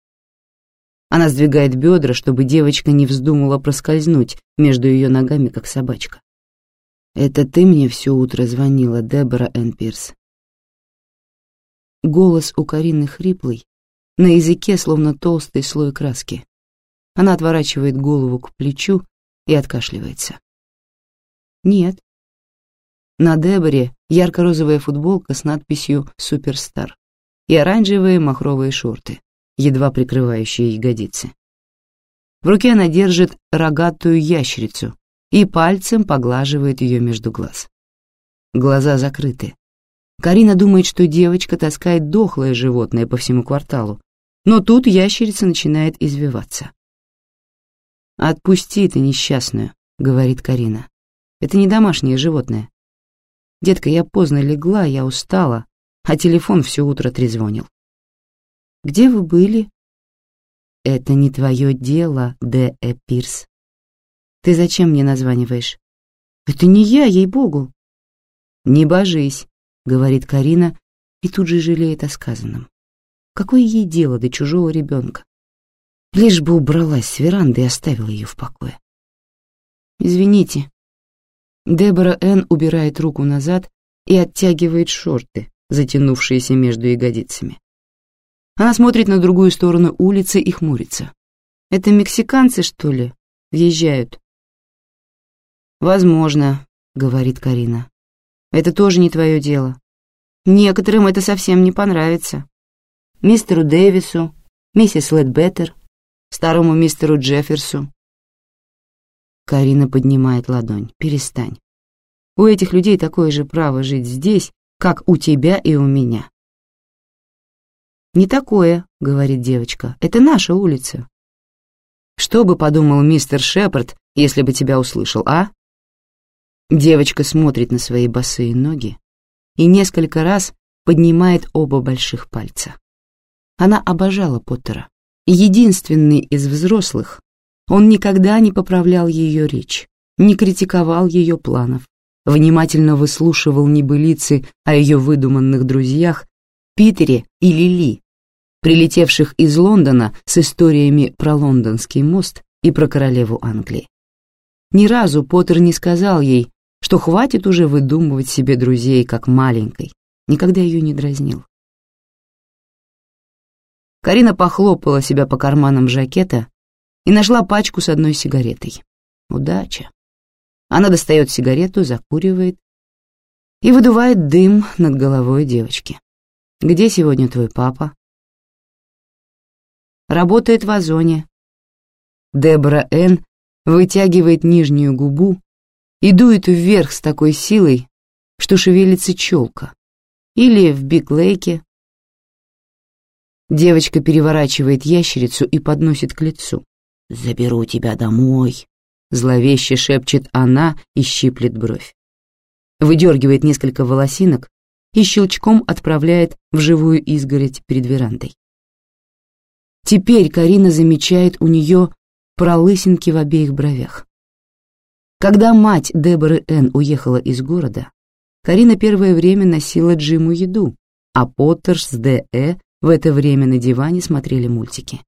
Она сдвигает бедра, чтобы девочка не вздумала проскользнуть между ее ногами, как собачка. «Это ты мне все утро звонила, Дебора Энн Пирс?» Голос у Карины хриплый, на языке словно толстый слой краски. Она отворачивает голову к плечу и откашливается. «Нет». На Деборе ярко-розовая футболка с надписью «Суперстар» и оранжевые махровые шорты, едва прикрывающие ягодицы. В руке она держит рогатую ящерицу и пальцем поглаживает ее между глаз. Глаза закрыты. Карина думает, что девочка таскает дохлое животное по всему кварталу, но тут ящерица начинает извиваться. «Отпусти ты несчастную», — говорит Карина. «Это не домашнее животное. Детка, я поздно легла, я устала, а телефон все утро трезвонил». «Где вы были?» «Это не твое дело, Д. Э. Пирс. Ты зачем мне названиваешь? Это не я, ей-богу. Не божись, говорит Карина и тут же жалеет о сказанном. Какое ей дело до чужого ребенка? Лишь бы убралась с веранды и оставила ее в покое. Извините. Дебора Н. убирает руку назад и оттягивает шорты, затянувшиеся между ягодицами. Она смотрит на другую сторону улицы и хмурится. Это мексиканцы, что ли, въезжают? «Возможно», — говорит Карина. «Это тоже не твое дело. Некоторым это совсем не понравится. Мистеру Дэвису, миссис Ледбеттер, старому мистеру Джефферсу». Карина поднимает ладонь. «Перестань. У этих людей такое же право жить здесь, как у тебя и у меня». «Не такое», — говорит девочка, — «это наша улица». «Что бы подумал мистер Шепард, если бы тебя услышал, а?» Девочка смотрит на свои босые ноги и несколько раз поднимает оба больших пальца. Она обожала Поттера. Единственный из взрослых, он никогда не поправлял ее речь, не критиковал ее планов, внимательно выслушивал небылицы о ее выдуманных друзьях Питере и Лили, прилетевших из Лондона с историями про лондонский мост и про королеву Англии. Ни разу Поттер не сказал ей, что хватит уже выдумывать себе друзей, как маленькой, никогда ее не дразнил. Карина похлопала себя по карманам жакета и нашла пачку с одной сигаретой. Удача. Она достает сигарету, закуривает и выдувает дым над головой девочки. «Где сегодня твой папа?» «Работает в Озоне». Дебора Н. вытягивает нижнюю губу и дует вверх с такой силой, что шевелится челка. Или в Биг-Лейке. Девочка переворачивает ящерицу и подносит к лицу. «Заберу тебя домой», — зловеще шепчет она и щиплет бровь. Выдергивает несколько волосинок и щелчком отправляет в живую изгородь перед верандой. Теперь Карина замечает у нее пролысинки в обеих бровях. Когда мать Деборы Н. уехала из города, Карина первое время носила Джиму еду, а Поттер с Д.Э. в это время на диване смотрели мультики.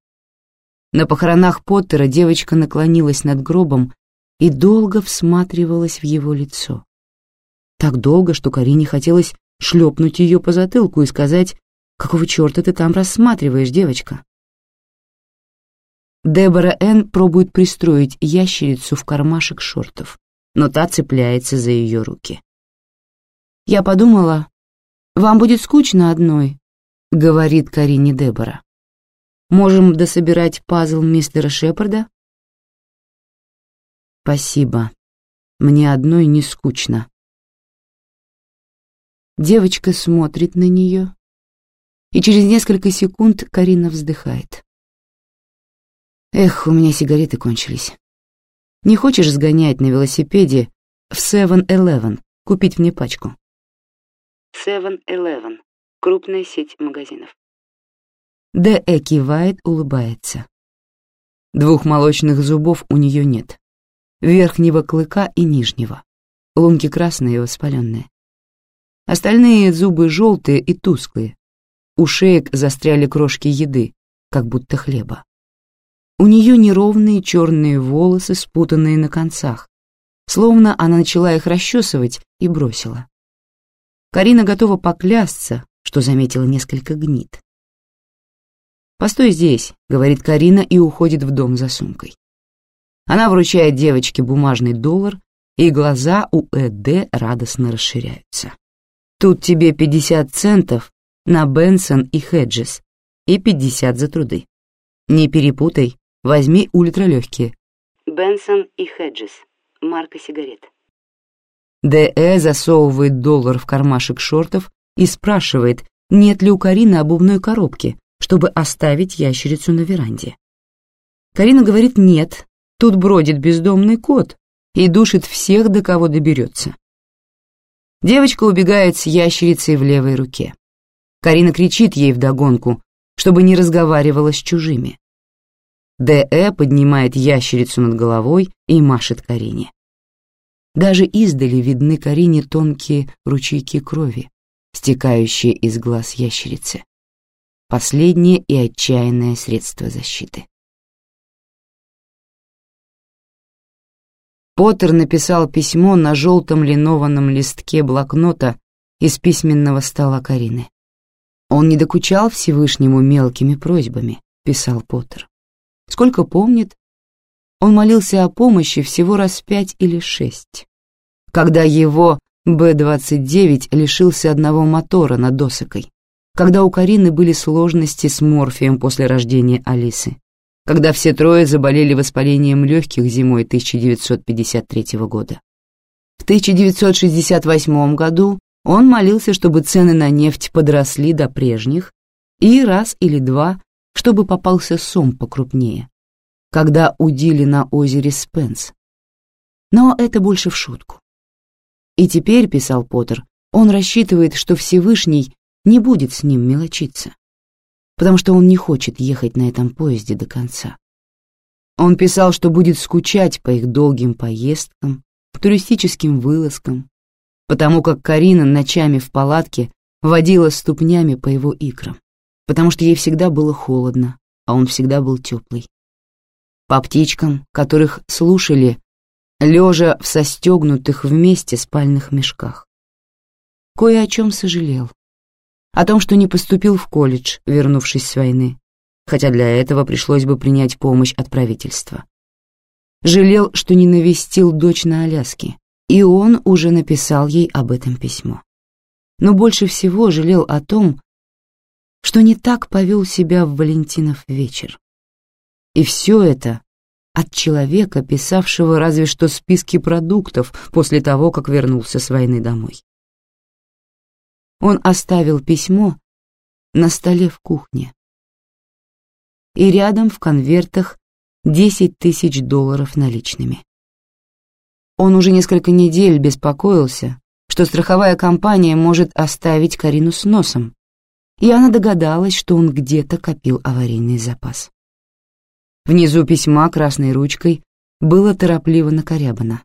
На похоронах Поттера девочка наклонилась над гробом и долго всматривалась в его лицо. Так долго, что Карине хотелось шлепнуть ее по затылку и сказать, «Какого черта ты там рассматриваешь, девочка?» Дебора Н. пробует пристроить ящерицу в кармашек шортов, но та цепляется за ее руки. «Я подумала, вам будет скучно одной», — говорит Карине Дебора. «Можем дособирать пазл мистера Шепарда?» «Спасибо. Мне одной не скучно». Девочка смотрит на нее, и через несколько секунд Карина вздыхает. Эх, у меня сигареты кончились. Не хочешь сгонять на велосипеде в 7-Eleven, купить мне пачку? 7-Eleven — крупная сеть магазинов. Д.Э. кивает, улыбается. Двух молочных зубов у нее нет. Верхнего клыка и нижнего. Лунки красные и воспаленные. Остальные зубы желтые и тусклые. У шеек застряли крошки еды, как будто хлеба. У нее неровные черные волосы, спутанные на концах, словно она начала их расчесывать и бросила. Карина готова поклясться, что заметила несколько гнит. «Постой здесь», — говорит Карина и уходит в дом за сумкой. Она вручает девочке бумажный доллар, и глаза у Эд радостно расширяются. «Тут тебе 50 центов на Бенсон и Хеджес и 50 за труды. Не перепутай, возьми ультралегкие». Бенсон и Хеджес, марка сигарет. Д.Э. засовывает доллар в кармашек шортов и спрашивает, нет ли у Карины обувной коробки, чтобы оставить ящерицу на веранде. Карина говорит нет, тут бродит бездомный кот и душит всех, до кого доберется. Девочка убегает с ящерицей в левой руке. Карина кричит ей вдогонку, чтобы не разговаривала с чужими. Д.Э. поднимает ящерицу над головой и машет Карине. Даже издали видны Карине тонкие ручейки крови, стекающие из глаз ящерицы последнее и отчаянное средство защиты. Поттер написал письмо на желтом линованном листке блокнота из письменного стола Карины. Он не докучал Всевышнему мелкими просьбами, писал Поттер. Сколько помнит, он молился о помощи всего раз пять или шесть. Когда его Б-29 лишился одного мотора над досокой, когда у Карины были сложности с морфием после рождения Алисы, когда все трое заболели воспалением легких зимой 1953 года. В 1968 году он молился, чтобы цены на нефть подросли до прежних, и раз или два, чтобы попался сом покрупнее, когда удили на озере Спенс. Но это больше в шутку. И теперь, писал Поттер, он рассчитывает, что Всевышний не будет с ним мелочиться, потому что он не хочет ехать на этом поезде до конца. Он писал, что будет скучать по их долгим поездкам, туристическим вылазкам, потому как Карина ночами в палатке водила ступнями по его икрам, потому что ей всегда было холодно, а он всегда был теплый. По птичкам, которых слушали, лежа в состегнутых вместе спальных мешках. Кое о чем сожалел о том, что не поступил в колледж, вернувшись с войны, хотя для этого пришлось бы принять помощь от правительства. Жалел, что не навестил дочь на Аляске, и он уже написал ей об этом письмо. Но больше всего жалел о том, что не так повел себя в Валентинов вечер. И все это от человека, писавшего разве что списки продуктов после того, как вернулся с войны домой. Он оставил письмо на столе в кухне. И рядом в конвертах 10 тысяч долларов наличными. Он уже несколько недель беспокоился, что страховая компания может оставить Карину с носом, и она догадалась, что он где-то копил аварийный запас. Внизу письма красной ручкой было торопливо накорябано.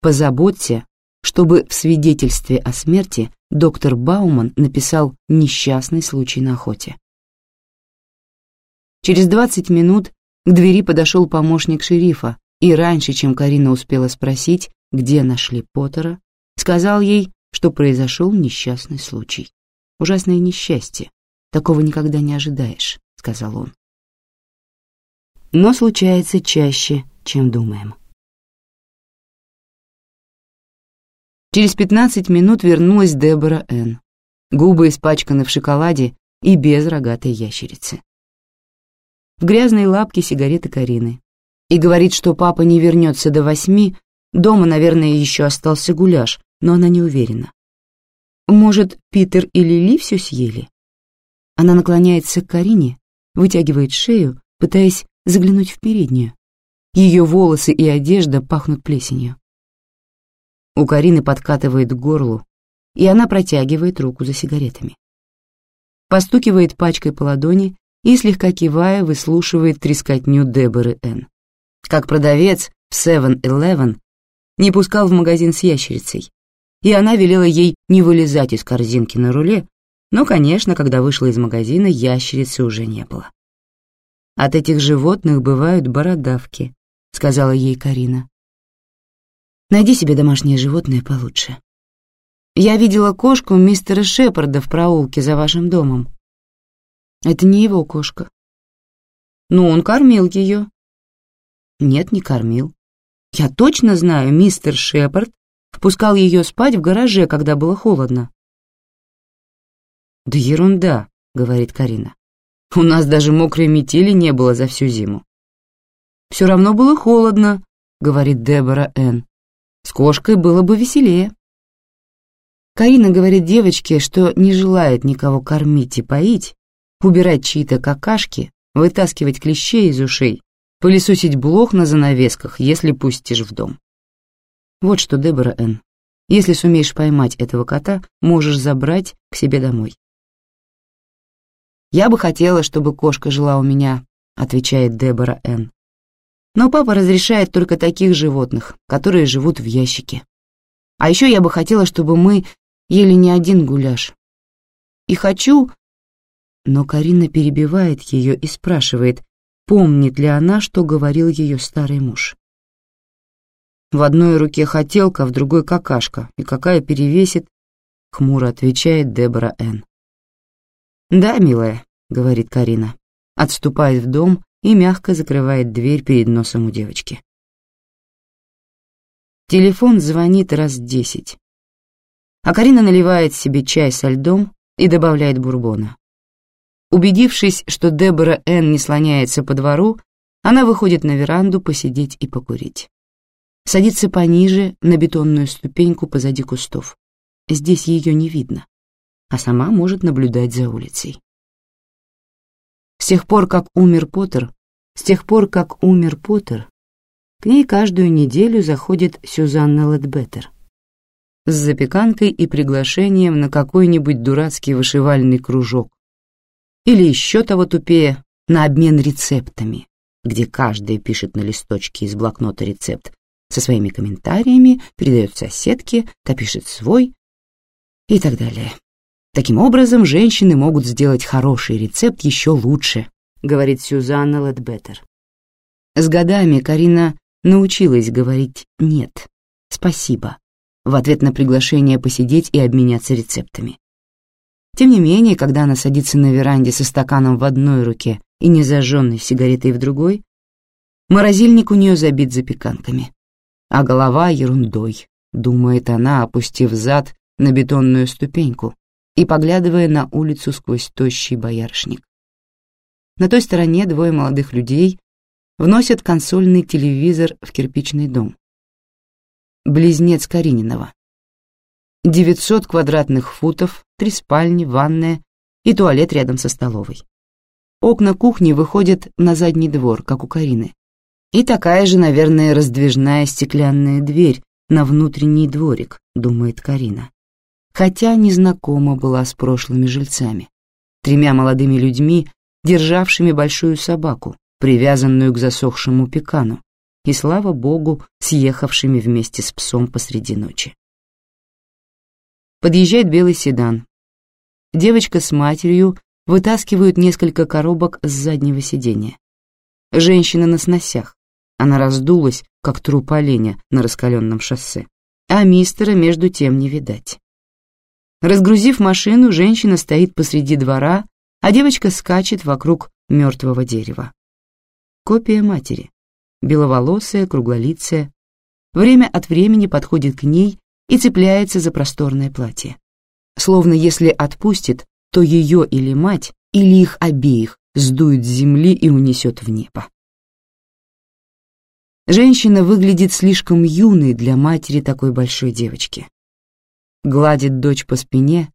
«Позаботься, чтобы в свидетельстве о смерти доктор Бауман написал «несчастный случай на охоте». Через 20 минут к двери подошел помощник шерифа и раньше, чем Карина успела спросить, где нашли Поттера, сказал ей, что произошел несчастный случай. «Ужасное несчастье. Такого никогда не ожидаешь», — сказал он. Но случается чаще, чем думаем. Через пятнадцать минут вернулась Дебора Н. Губы испачканы в шоколаде и без рогатой ящерицы. В грязной лапке сигареты Карины. И говорит, что папа не вернется до восьми, дома, наверное, еще остался гуляш, но она не уверена. Может, Питер или Ли все съели? Она наклоняется к Карине, вытягивает шею, пытаясь заглянуть в переднюю. Ее волосы и одежда пахнут плесенью. У Карины подкатывает к горлу, и она протягивает руку за сигаретами. Постукивает пачкой по ладони и, слегка кивая, выслушивает трескотню Деборы Н. Как продавец в 7-Eleven не пускал в магазин с ящерицей, и она велела ей не вылезать из корзинки на руле, но, конечно, когда вышла из магазина, ящерицы уже не было. От этих животных бывают бородавки, сказала ей Карина. Найди себе домашнее животное получше. Я видела кошку мистера Шепарда в проулке за вашим домом. Это не его кошка. Ну, он кормил ее. Нет, не кормил. Я точно знаю, мистер Шепард впускал ее спать в гараже, когда было холодно. Да ерунда, говорит Карина. У нас даже мокрой метели не было за всю зиму. Все равно было холодно, говорит Дебора Н. С кошкой было бы веселее. Карина говорит девочке, что не желает никого кормить и поить, убирать чьи-то какашки, вытаскивать клещей из ушей, пылесосить блох на занавесках, если пустишь в дом. Вот что, Дебора Н. Если сумеешь поймать этого кота, можешь забрать к себе домой. «Я бы хотела, чтобы кошка жила у меня», — отвечает Дебора Н. «Но папа разрешает только таких животных, которые живут в ящике. А еще я бы хотела, чтобы мы ели не один гуляш. И хочу...» Но Карина перебивает ее и спрашивает, помнит ли она, что говорил ее старый муж. В одной руке хотелка, в другой какашка, и какая перевесит, хмуро отвечает Дебора Н. «Да, милая», — говорит Карина, отступает в дом и мягко закрывает дверь перед носом у девочки. Телефон звонит раз десять. А Карина наливает себе чай со льдом и добавляет бурбона. Убедившись, что Дебора Н. не слоняется по двору, она выходит на веранду посидеть и покурить. Садится пониже, на бетонную ступеньку позади кустов. Здесь ее не видно а сама может наблюдать за улицей. С тех пор, как умер Поттер, с тех пор, как умер Поттер, к ней каждую неделю заходит Сюзанна Ледбеттер с запеканкой и приглашением на какой-нибудь дурацкий вышивальный кружок. Или еще того тупее, на обмен рецептами, где каждый пишет на листочке из блокнота рецепт со своими комментариями, передает соседке, та пишет свой и так далее. Таким образом, женщины могут сделать хороший рецепт еще лучше, говорит Сюзанна Ледбеттер. С годами Карина научилась говорить «нет», «спасибо» в ответ на приглашение посидеть и обменяться рецептами. Тем не менее, когда она садится на веранде со стаканом в одной руке и незажженной сигаретой в другой, морозильник у нее забит запеканками, а голова ерундой, думает она, опустив зад на бетонную ступеньку, и поглядывая на улицу сквозь тощий боярышник. На той стороне двое молодых людей вносят консольный телевизор в кирпичный дом. Близнец Карининова. 900 квадратных футов, три спальни, ванная и туалет рядом со столовой. Окна кухни выходят на задний двор, как у Карины. И такая же, наверное, раздвижная стеклянная дверь на внутренний дворик, думает Карина хотя не знакома была с прошлыми жильцами, тремя молодыми людьми, державшими большую собаку, привязанную к засохшему пекану, и, слава богу, съехавшими вместе с псом посреди ночи. Подъезжает белый седан. Девочка с матерью вытаскивают несколько коробок с заднего сиденья. Женщина на сносях. Она раздулась, как труп оленя на раскаленном шоссе. А мистера между тем не видать. Разгрузив машину, женщина стоит посреди двора, а девочка скачет вокруг мертвого дерева. Копия матери. Беловолосая, круглолицая. Время от времени подходит к ней и цепляется за просторное платье. Словно если отпустит, то ее или мать, или их обеих сдует с земли и унесет в небо. Женщина выглядит слишком юной для матери такой большой девочки гладит дочь по спине,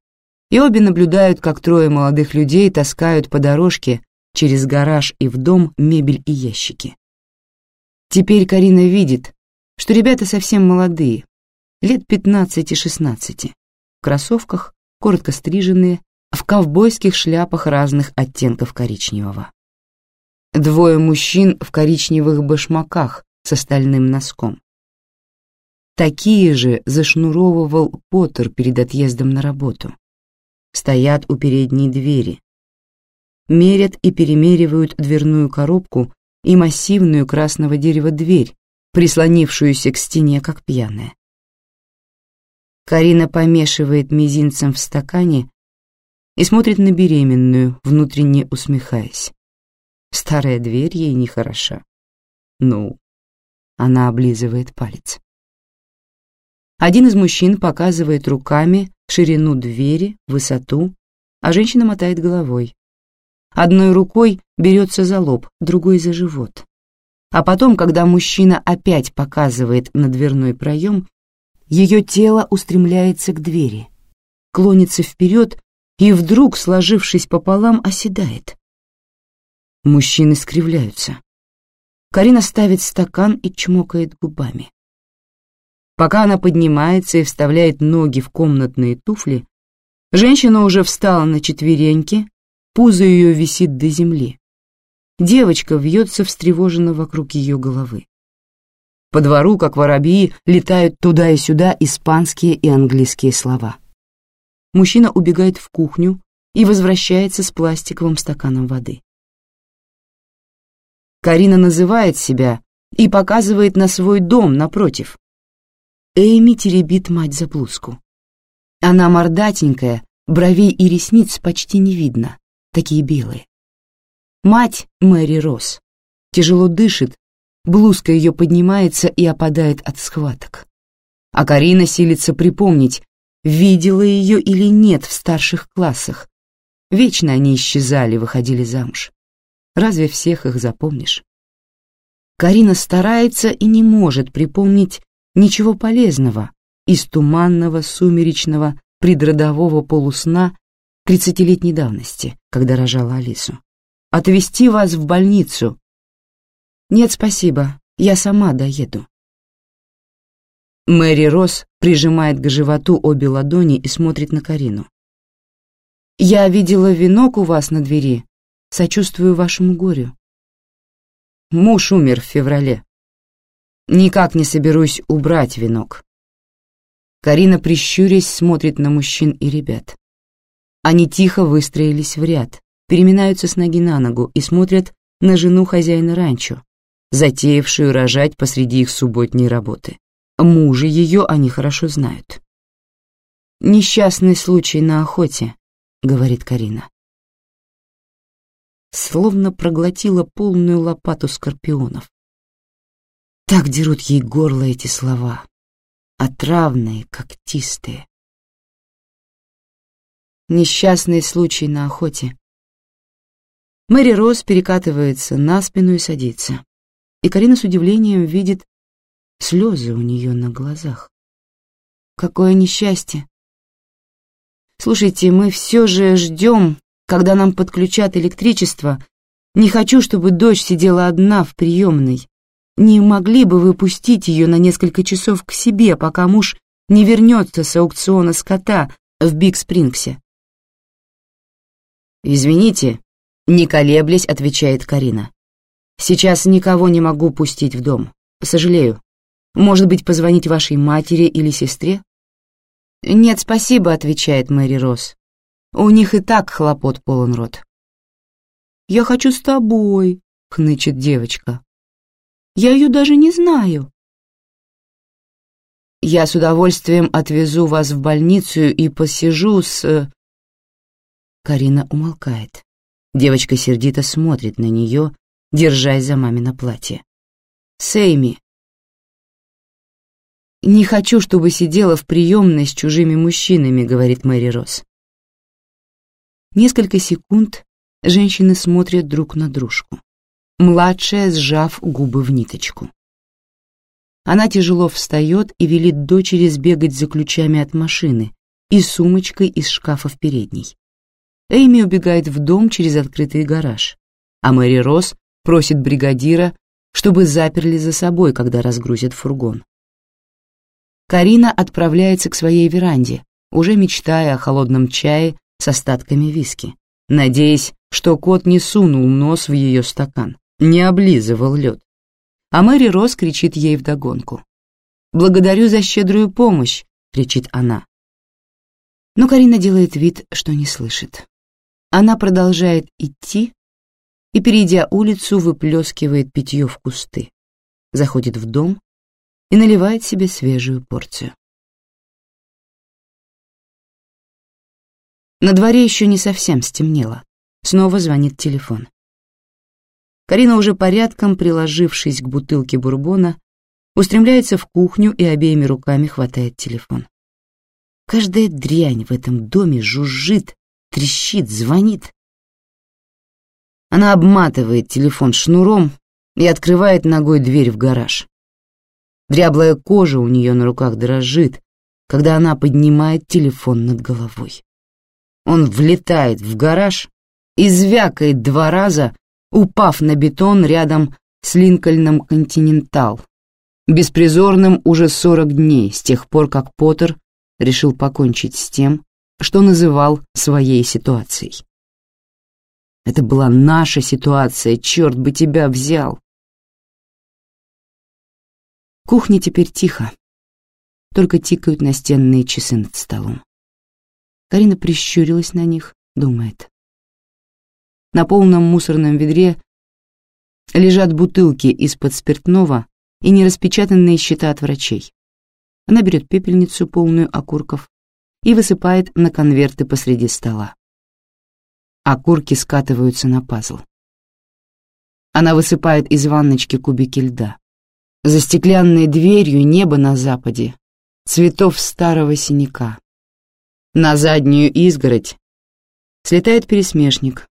и обе наблюдают, как трое молодых людей таскают по дорожке через гараж и в дом мебель и ящики. Теперь Карина видит, что ребята совсем молодые, лет 15-16, в кроссовках, коротко стриженные, в ковбойских шляпах разных оттенков коричневого. Двое мужчин в коричневых башмаках с остальным носком. Такие же зашнуровывал Поттер перед отъездом на работу. Стоят у передней двери. мерят и перемеривают дверную коробку и массивную красного дерева дверь, прислонившуюся к стене, как пьяная. Карина помешивает мизинцем в стакане и смотрит на беременную, внутренне усмехаясь. Старая дверь ей не хороша. Ну, она облизывает палец. Один из мужчин показывает руками ширину двери, высоту, а женщина мотает головой. Одной рукой берется за лоб, другой за живот. А потом, когда мужчина опять показывает на дверной проем, ее тело устремляется к двери, клонится вперед и вдруг, сложившись пополам, оседает. Мужчины скривляются. Карина ставит стакан и чмокает губами. Пока она поднимается и вставляет ноги в комнатные туфли, женщина уже встала на четвереньки, пузо ее висит до земли. Девочка вьется встревоженно вокруг ее головы. По двору, как воробьи, летают туда и сюда испанские и английские слова. Мужчина убегает в кухню и возвращается с пластиковым стаканом воды. Карина называет себя и показывает на свой дом напротив. Эйми теребит мать за блузку. Она мордатенькая, бровей и ресниц почти не видно, такие белые. Мать Мэри Росс тяжело дышит, блузка ее поднимается и опадает от схваток. А Карина силится припомнить, видела ее или нет в старших классах. Вечно они исчезали, выходили замуж. Разве всех их запомнишь? Карина старается и не может припомнить ничего полезного из туманного, сумеречного, предродового полусна тридцатилетней давности, когда рожала Алису. Отвезти вас в больницу. Нет, спасибо, я сама доеду. Мэри Росс прижимает к животу обе ладони и смотрит на Карину. «Я видела венок у вас на двери. Сочувствую вашему горю». «Муж умер в феврале. Никак не соберусь убрать венок». Карина, прищурясь, смотрит на мужчин и ребят. Они тихо выстроились в ряд, переминаются с ноги на ногу и смотрят на жену хозяина ранчо, затеявшую рожать посреди их субботней работы. Мужа ее они хорошо знают. «Несчастный случай на охоте», — говорит Карина. Словно проглотила полную лопату скорпионов. Так дерут ей горло эти слова, отравные, когтистые. Несчастный случай на охоте. Мэри Росс перекатывается на спину и садится. И Карина с удивлением видит слезы у нее на глазах. Какое несчастье. Слушайте, мы все же ждем, когда нам подключат электричество. Не хочу, чтобы дочь сидела одна в приемной. Не могли бы вы пустить ее на несколько часов к себе, пока муж не вернется с аукциона скота в Биг-Спрингсе? «Извините», — не колеблясь, отвечает Карина. «Сейчас никого не могу пустить в дом. Сожалею. Может быть, позвонить вашей матери или сестре?» «Нет, спасибо», — отвечает Мэри Росс. «У них и так хлопот полон рот». «Я хочу с тобой», — хнычет девочка. «Я ее даже не знаю». «Я с удовольствием отвезу вас в больницу и посижу с...» Карина умолкает. Девочка сердито смотрит на нее, держась за мамино платье. «Сэйми, «Не хочу, чтобы сидела в приемной с чужими мужчинами», — говорит Мэри Росс. Несколько секунд женщины смотрят друг на дружку, младшая сжав губы в ниточку. Она тяжело встает и велит дочери сбегать за ключами от машины и сумочкой из шкафа в передней. Эйми убегает в дом через открытый гараж, а Мэри Росс просит бригадира, чтобы заперли за собой, когда разгрузят фургон. Карина отправляется к своей веранде, уже мечтая о холодном чае с остатками виски, надеясь, что кот не сунул нос в ее стакан, не облизывал лед. А Мэри Росс кричит ей вдогонку. «Благодарю за щедрую помощь!» — кричит она. Но Карина делает вид, что не слышит. Она продолжает идти и, перейдя улицу, выплескивает питье в кусты, заходит в дом и наливает себе свежую порцию. На дворе еще не совсем стемнело. Снова звонит телефон. Карина, уже порядком приложившись к бутылке бурбона, устремляется в кухню и обеими руками хватает телефон. Каждая дрянь в этом доме жужжит, трещит, звонит. Она обматывает телефон шнуром и открывает ногой дверь в гараж. Дряблая кожа у нее на руках дрожит, когда она поднимает телефон над головой. Он влетает в гараж и звякает два раза, упав на бетон рядом с Линкольном Континентал, беспризорным уже сорок дней с тех пор, как Поттер решил покончить с тем, что называл своей ситуацией. Это была наша ситуация, черт бы тебя взял. Кухня теперь тихо, только тикают настенные часы над столом. Карина прищурилась на них, думает. На полном мусорном ведре лежат бутылки из-под спиртного и нераспечатанные счета от врачей. Она берет пепельницу, полную окурков, и высыпает на конверты посреди стола. Окурки скатываются на пазл. Она высыпает из ванночки кубики льда. За стеклянной дверью небо на западе, цветов старого синяка. На заднюю изгородь слетает пересмешник,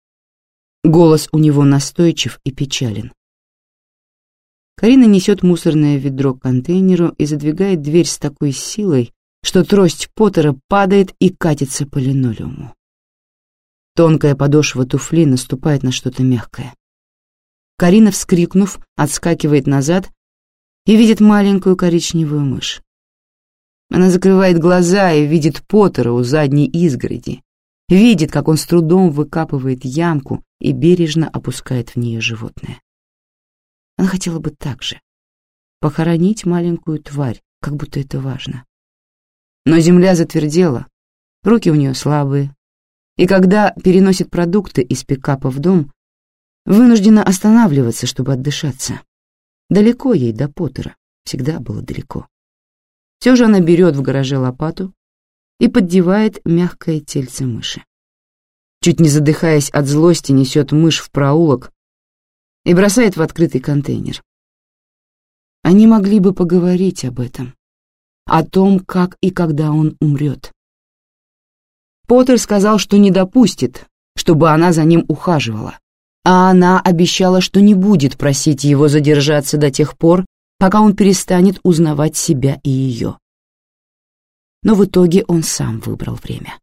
Голос у него настойчив и печален. Карина несет мусорное ведро к контейнеру и задвигает дверь с такой силой, что трость Поттера падает и катится по линолеуму. Тонкая подошва туфли наступает на что-то мягкое. Карина, вскрикнув, отскакивает назад и видит маленькую коричневую мышь. Она закрывает глаза и видит Поттера у задней изгороди, видит, как он с трудом выкапывает ямку и бережно опускает в нее животное. Она хотела бы так же. Похоронить маленькую тварь, как будто это важно. Но земля затвердела, руки у нее слабые, и когда переносит продукты из пикапа в дом, вынуждена останавливаться, чтобы отдышаться. Далеко ей до Поттера, всегда было далеко. Все же она берет в гараже лопату и поддевает мягкое тельце мыши. Чуть не задыхаясь от злости, несет мышь в проулок и бросает в открытый контейнер. Они могли бы поговорить об этом, о том, как и когда он умрет. Поттер сказал, что не допустит, чтобы она за ним ухаживала, а она обещала, что не будет просить его задержаться до тех пор, пока он перестанет узнавать себя и ее но в итоге он сам выбрал время.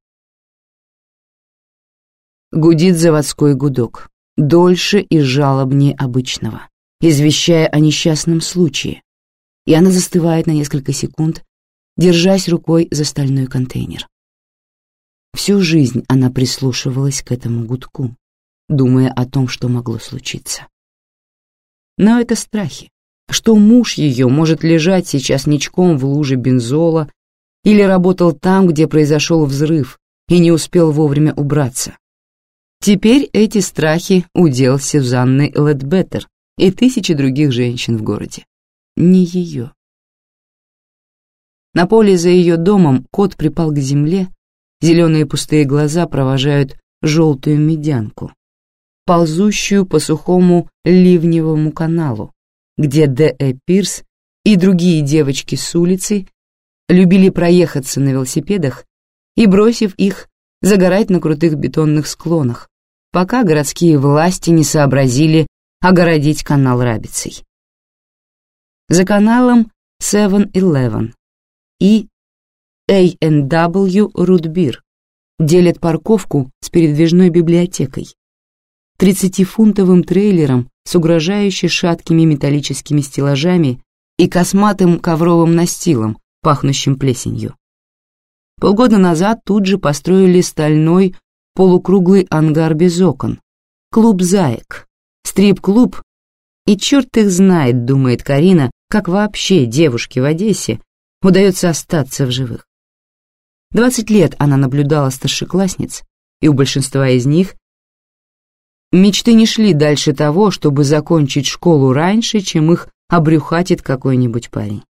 Гудит заводской гудок, дольше и жалобнее обычного, извещая о несчастном случае, и она застывает на несколько секунд, держась рукой за стальной контейнер. Всю жизнь она прислушивалась к этому гудку, думая о том, что могло случиться. Но это страхи, что муж ее может лежать сейчас ничком в луже бензола или работал там, где произошел взрыв, и не успел вовремя убраться. Теперь эти страхи удел Сюзанны Ледбеттер и тысячи других женщин в городе. Не ее. На поле за ее домом кот припал к земле, зеленые пустые глаза провожают желтую медянку, ползущую по сухому ливневому каналу, где Д.Э. Пирс и другие девочки с улицы любили проехаться на велосипедах и, бросив их, загорать на крутых бетонных склонах, пока городские власти не сообразили огородить канал рабицей. За каналом 7-Eleven и A&W Рудбир делят парковку с передвижной библиотекой, 30-фунтовым трейлером с угрожающе шаткими металлическими стеллажами и косматым ковровым настилом, пахнущим плесенью. Полгода назад тут же построили стальной полукруглый ангар без окон, клуб «Заек», стрип-клуб, и черт их знает, думает Карина, как вообще девушке в Одессе удается остаться в живых. Двадцать лет она наблюдала старшеклассниц, и у большинства из них Мечты не шли дальше того, чтобы закончить школу раньше, чем их обрюхатит какой-нибудь парень.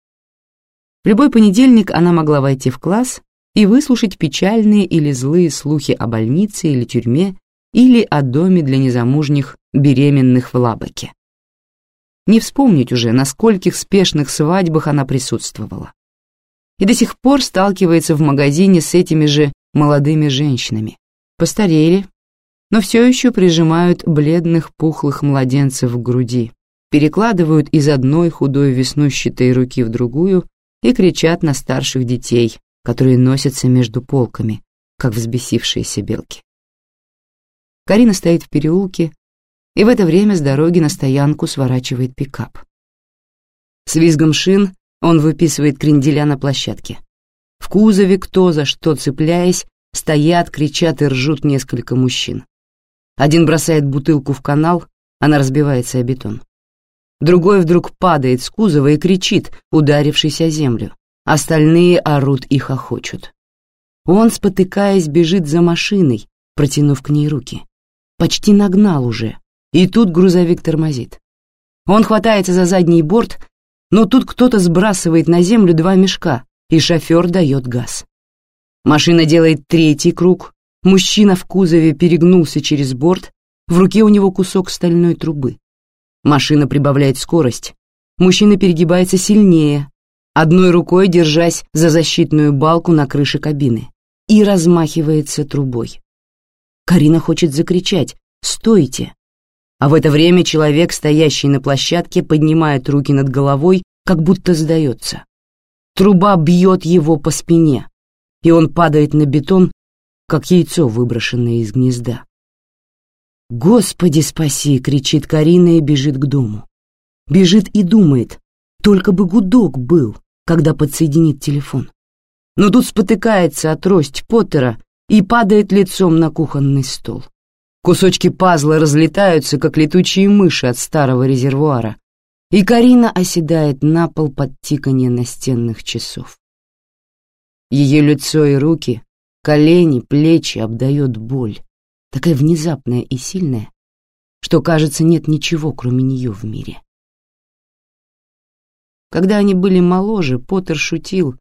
В любой понедельник она могла войти в класс и выслушать печальные или злые слухи о больнице или тюрьме или о доме для незамужних беременных в Лабаке. Не вспомнить уже, на скольких спешных свадьбах она присутствовала. И до сих пор сталкивается в магазине с этими же молодыми женщинами. Постарели, но все еще прижимают бледных пухлых младенцев к груди, перекладывают из одной худой веснущатой руки в другую и кричат на старших детей, которые носятся между полками, как взбесившиеся белки. Карина стоит в переулке, и в это время с дороги на стоянку сворачивает пикап. С визгом шин он выписывает кренделя на площадке. В кузове кто за что цепляясь, стоят, кричат и ржут несколько мужчин. Один бросает бутылку в канал, она разбивается о бетон. Другой вдруг падает с кузова и кричит, ударившись о землю. Остальные орут и хохочут. Он, спотыкаясь, бежит за машиной, протянув к ней руки. Почти нагнал уже, и тут грузовик тормозит. Он хватается за задний борт, но тут кто-то сбрасывает на землю два мешка, и шофер дает газ. Машина делает третий круг, Мужчина в кузове перегнулся через борт, в руке у него кусок стальной трубы. Машина прибавляет скорость. Мужчина перегибается сильнее, одной рукой держась за защитную балку на крыше кабины, и размахивается трубой. Карина хочет закричать «Стойте!», а в это время человек, стоящий на площадке, поднимает руки над головой, как будто сдается. Труба бьет его по спине, и он падает на бетон, как яйцо, выброшенное из гнезда. «Господи, спаси!» — кричит Карина и бежит к дому. Бежит и думает, только бы гудок был, когда подсоединит телефон. Но тут спотыкается от трость Поттера и падает лицом на кухонный стол. Кусочки пазла разлетаются, как летучие мыши от старого резервуара, и Карина оседает на пол под тиканье настенных часов. Ее лицо и руки колени, плечи обдает боль, такая внезапная и сильная, что, кажется, нет ничего, кроме нее в мире. Когда они были моложе, Поттер шутил,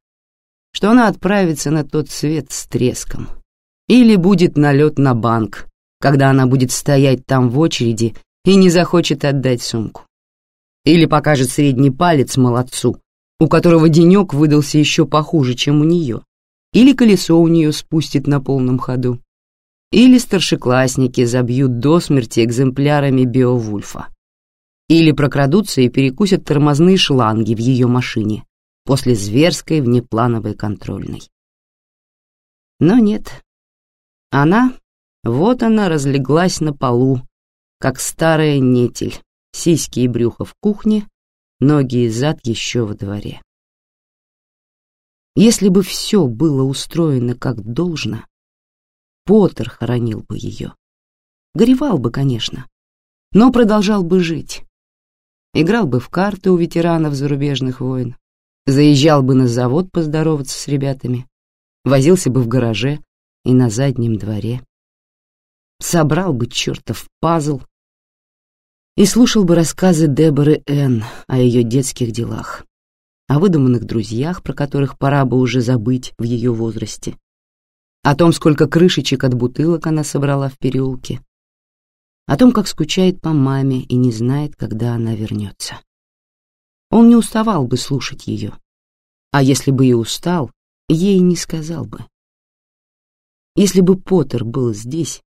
что она отправится на тот свет с треском. Или будет налет на банк, когда она будет стоять там в очереди и не захочет отдать сумку. Или покажет средний палец молодцу, у которого денек выдался еще похуже, чем у нее, или колесо у нее спустит на полном ходу, или старшеклассники забьют до смерти экземплярами Биовульфа, или прокрадутся и перекусят тормозные шланги в ее машине после зверской внеплановой контрольной. Но нет. Она, вот она разлеглась на полу, как старая нетель, сиськи и брюхо в кухне, ноги и зад еще во дворе. Если бы все было устроено как должно, Поттер хоронил бы ее. Горевал бы, конечно, но продолжал бы жить. Играл бы в карты у ветеранов зарубежных войн, заезжал бы на завод поздороваться с ребятами, возился бы в гараже и на заднем дворе, собрал бы чертов пазл и слушал бы рассказы Деборы Энн о ее детских делах о выдуманных друзьях, про которых пора бы уже забыть в ее возрасте, о том, сколько крышечек от бутылок она собрала в переулке, о том, как скучает по маме и не знает, когда она вернется. Он не уставал бы слушать ее, а если бы и устал, ей не сказал бы. Если бы Поттер был здесь,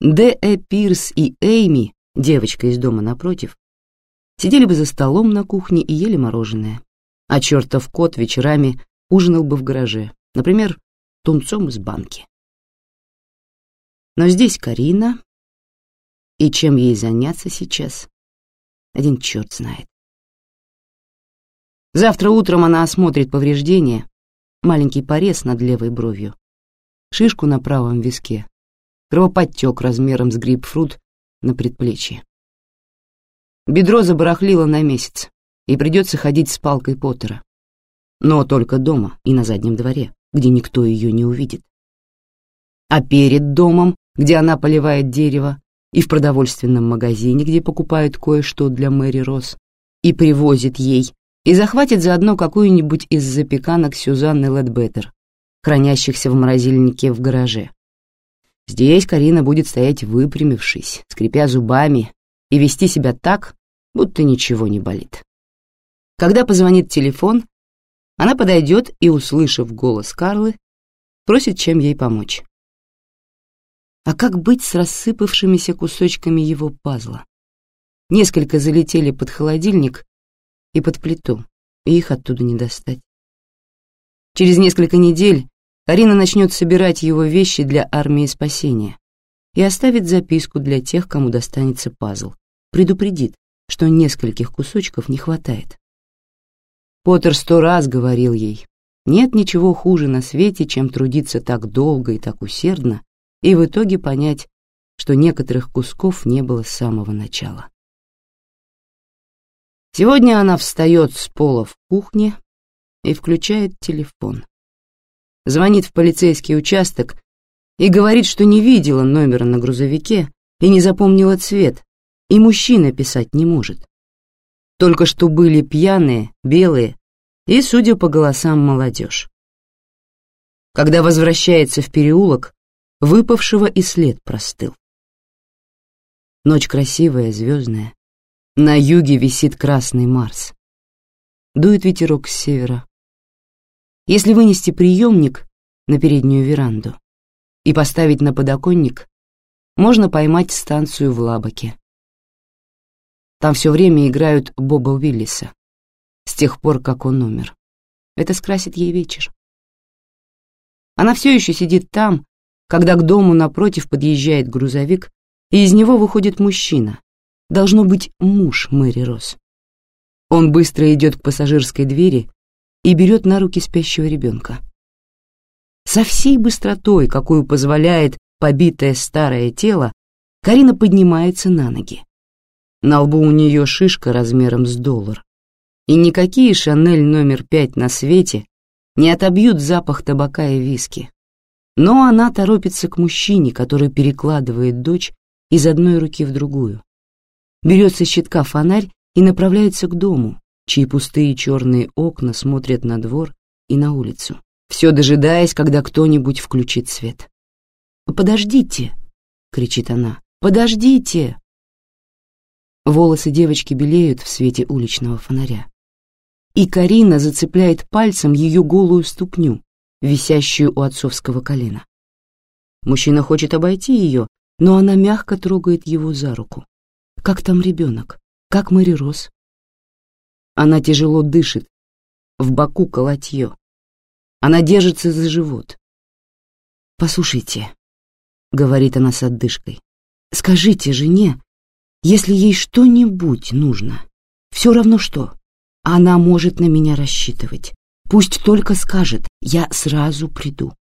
Д. Э. Пирс и Эйми, девочка из дома напротив, сидели бы за столом на кухне и ели мороженое, а чертов кот вечерами ужинал бы в гараже, например, тунцом из банки. Но здесь Карина, и чем ей заняться сейчас, один черт знает. Завтра утром она осмотрит повреждения, маленький порез над левой бровью, шишку на правом виске, кровоподтек размером с грейпфрут на предплечье. Бедро забарахлило на месяц и придется ходить с палкой Поттера. Но только дома и на заднем дворе, где никто ее не увидит. А перед домом, где она поливает дерево, и в продовольственном магазине, где покупают кое-что для Мэри Росс, и привозит ей, и захватит заодно какую-нибудь из запеканок Сюзанны Ледбеттер, хранящихся в морозильнике в гараже. Здесь Карина будет стоять выпрямившись, скрипя зубами, и вести себя так, будто ничего не болит. Когда позвонит телефон, она подойдет и, услышав голос Карлы, просит, чем ей помочь. А как быть с рассыпавшимися кусочками его пазла? Несколько залетели под холодильник и под плиту, и их оттуда не достать. Через несколько недель Карина начнет собирать его вещи для армии спасения и оставит записку для тех, кому достанется пазл, предупредит, что нескольких кусочков не хватает. Поттер сто раз говорил ей, нет ничего хуже на свете, чем трудиться так долго и так усердно, и в итоге понять, что некоторых кусков не было с самого начала. Сегодня она встает с пола в кухне и включает телефон. Звонит в полицейский участок и говорит, что не видела номера на грузовике и не запомнила цвет, и мужчина писать не может. Только что были пьяные, белые и, судя по голосам, молодежь. Когда возвращается в переулок, выпавшего и след простыл. Ночь красивая, звездная. На юге висит красный Марс. Дует ветерок с севера. Если вынести приемник на переднюю веранду и поставить на подоконник, можно поймать станцию в Лабаке. Там все время играют Боба Уиллиса, с тех пор, как он умер. Это скрасит ей вечер. Она все еще сидит там, когда к дому напротив подъезжает грузовик, и из него выходит мужчина. Должно быть муж Мэри Росс. Он быстро идет к пассажирской двери и берет на руки спящего ребенка. Со всей быстротой, какую позволяет побитое старое тело, Карина поднимается на ноги. На лбу у нее шишка размером с доллар. И никакие «Шанель номер пять» на свете не отобьют запах табака и виски. Но она торопится к мужчине, который перекладывает дочь из одной руки в другую. Берет со щитка фонарь и направляется к дому, чьи пустые черные окна смотрят на двор и на улицу, все дожидаясь, когда кто-нибудь включит свет. «Подождите!» — кричит она. «Подождите!» Волосы девочки белеют в свете уличного фонаря. И Карина зацепляет пальцем ее голую ступню, висящую у отцовского колена. Мужчина хочет обойти ее, но она мягко трогает его за руку. Как там ребенок? Как Мэри Рос? Она тяжело дышит, в боку колотье. Она держится за живот. «Послушайте», — говорит она с отдышкой, — «скажите жене, если ей что-нибудь нужно, все равно что, она может на меня рассчитывать. Пусть только скажет, я сразу приду.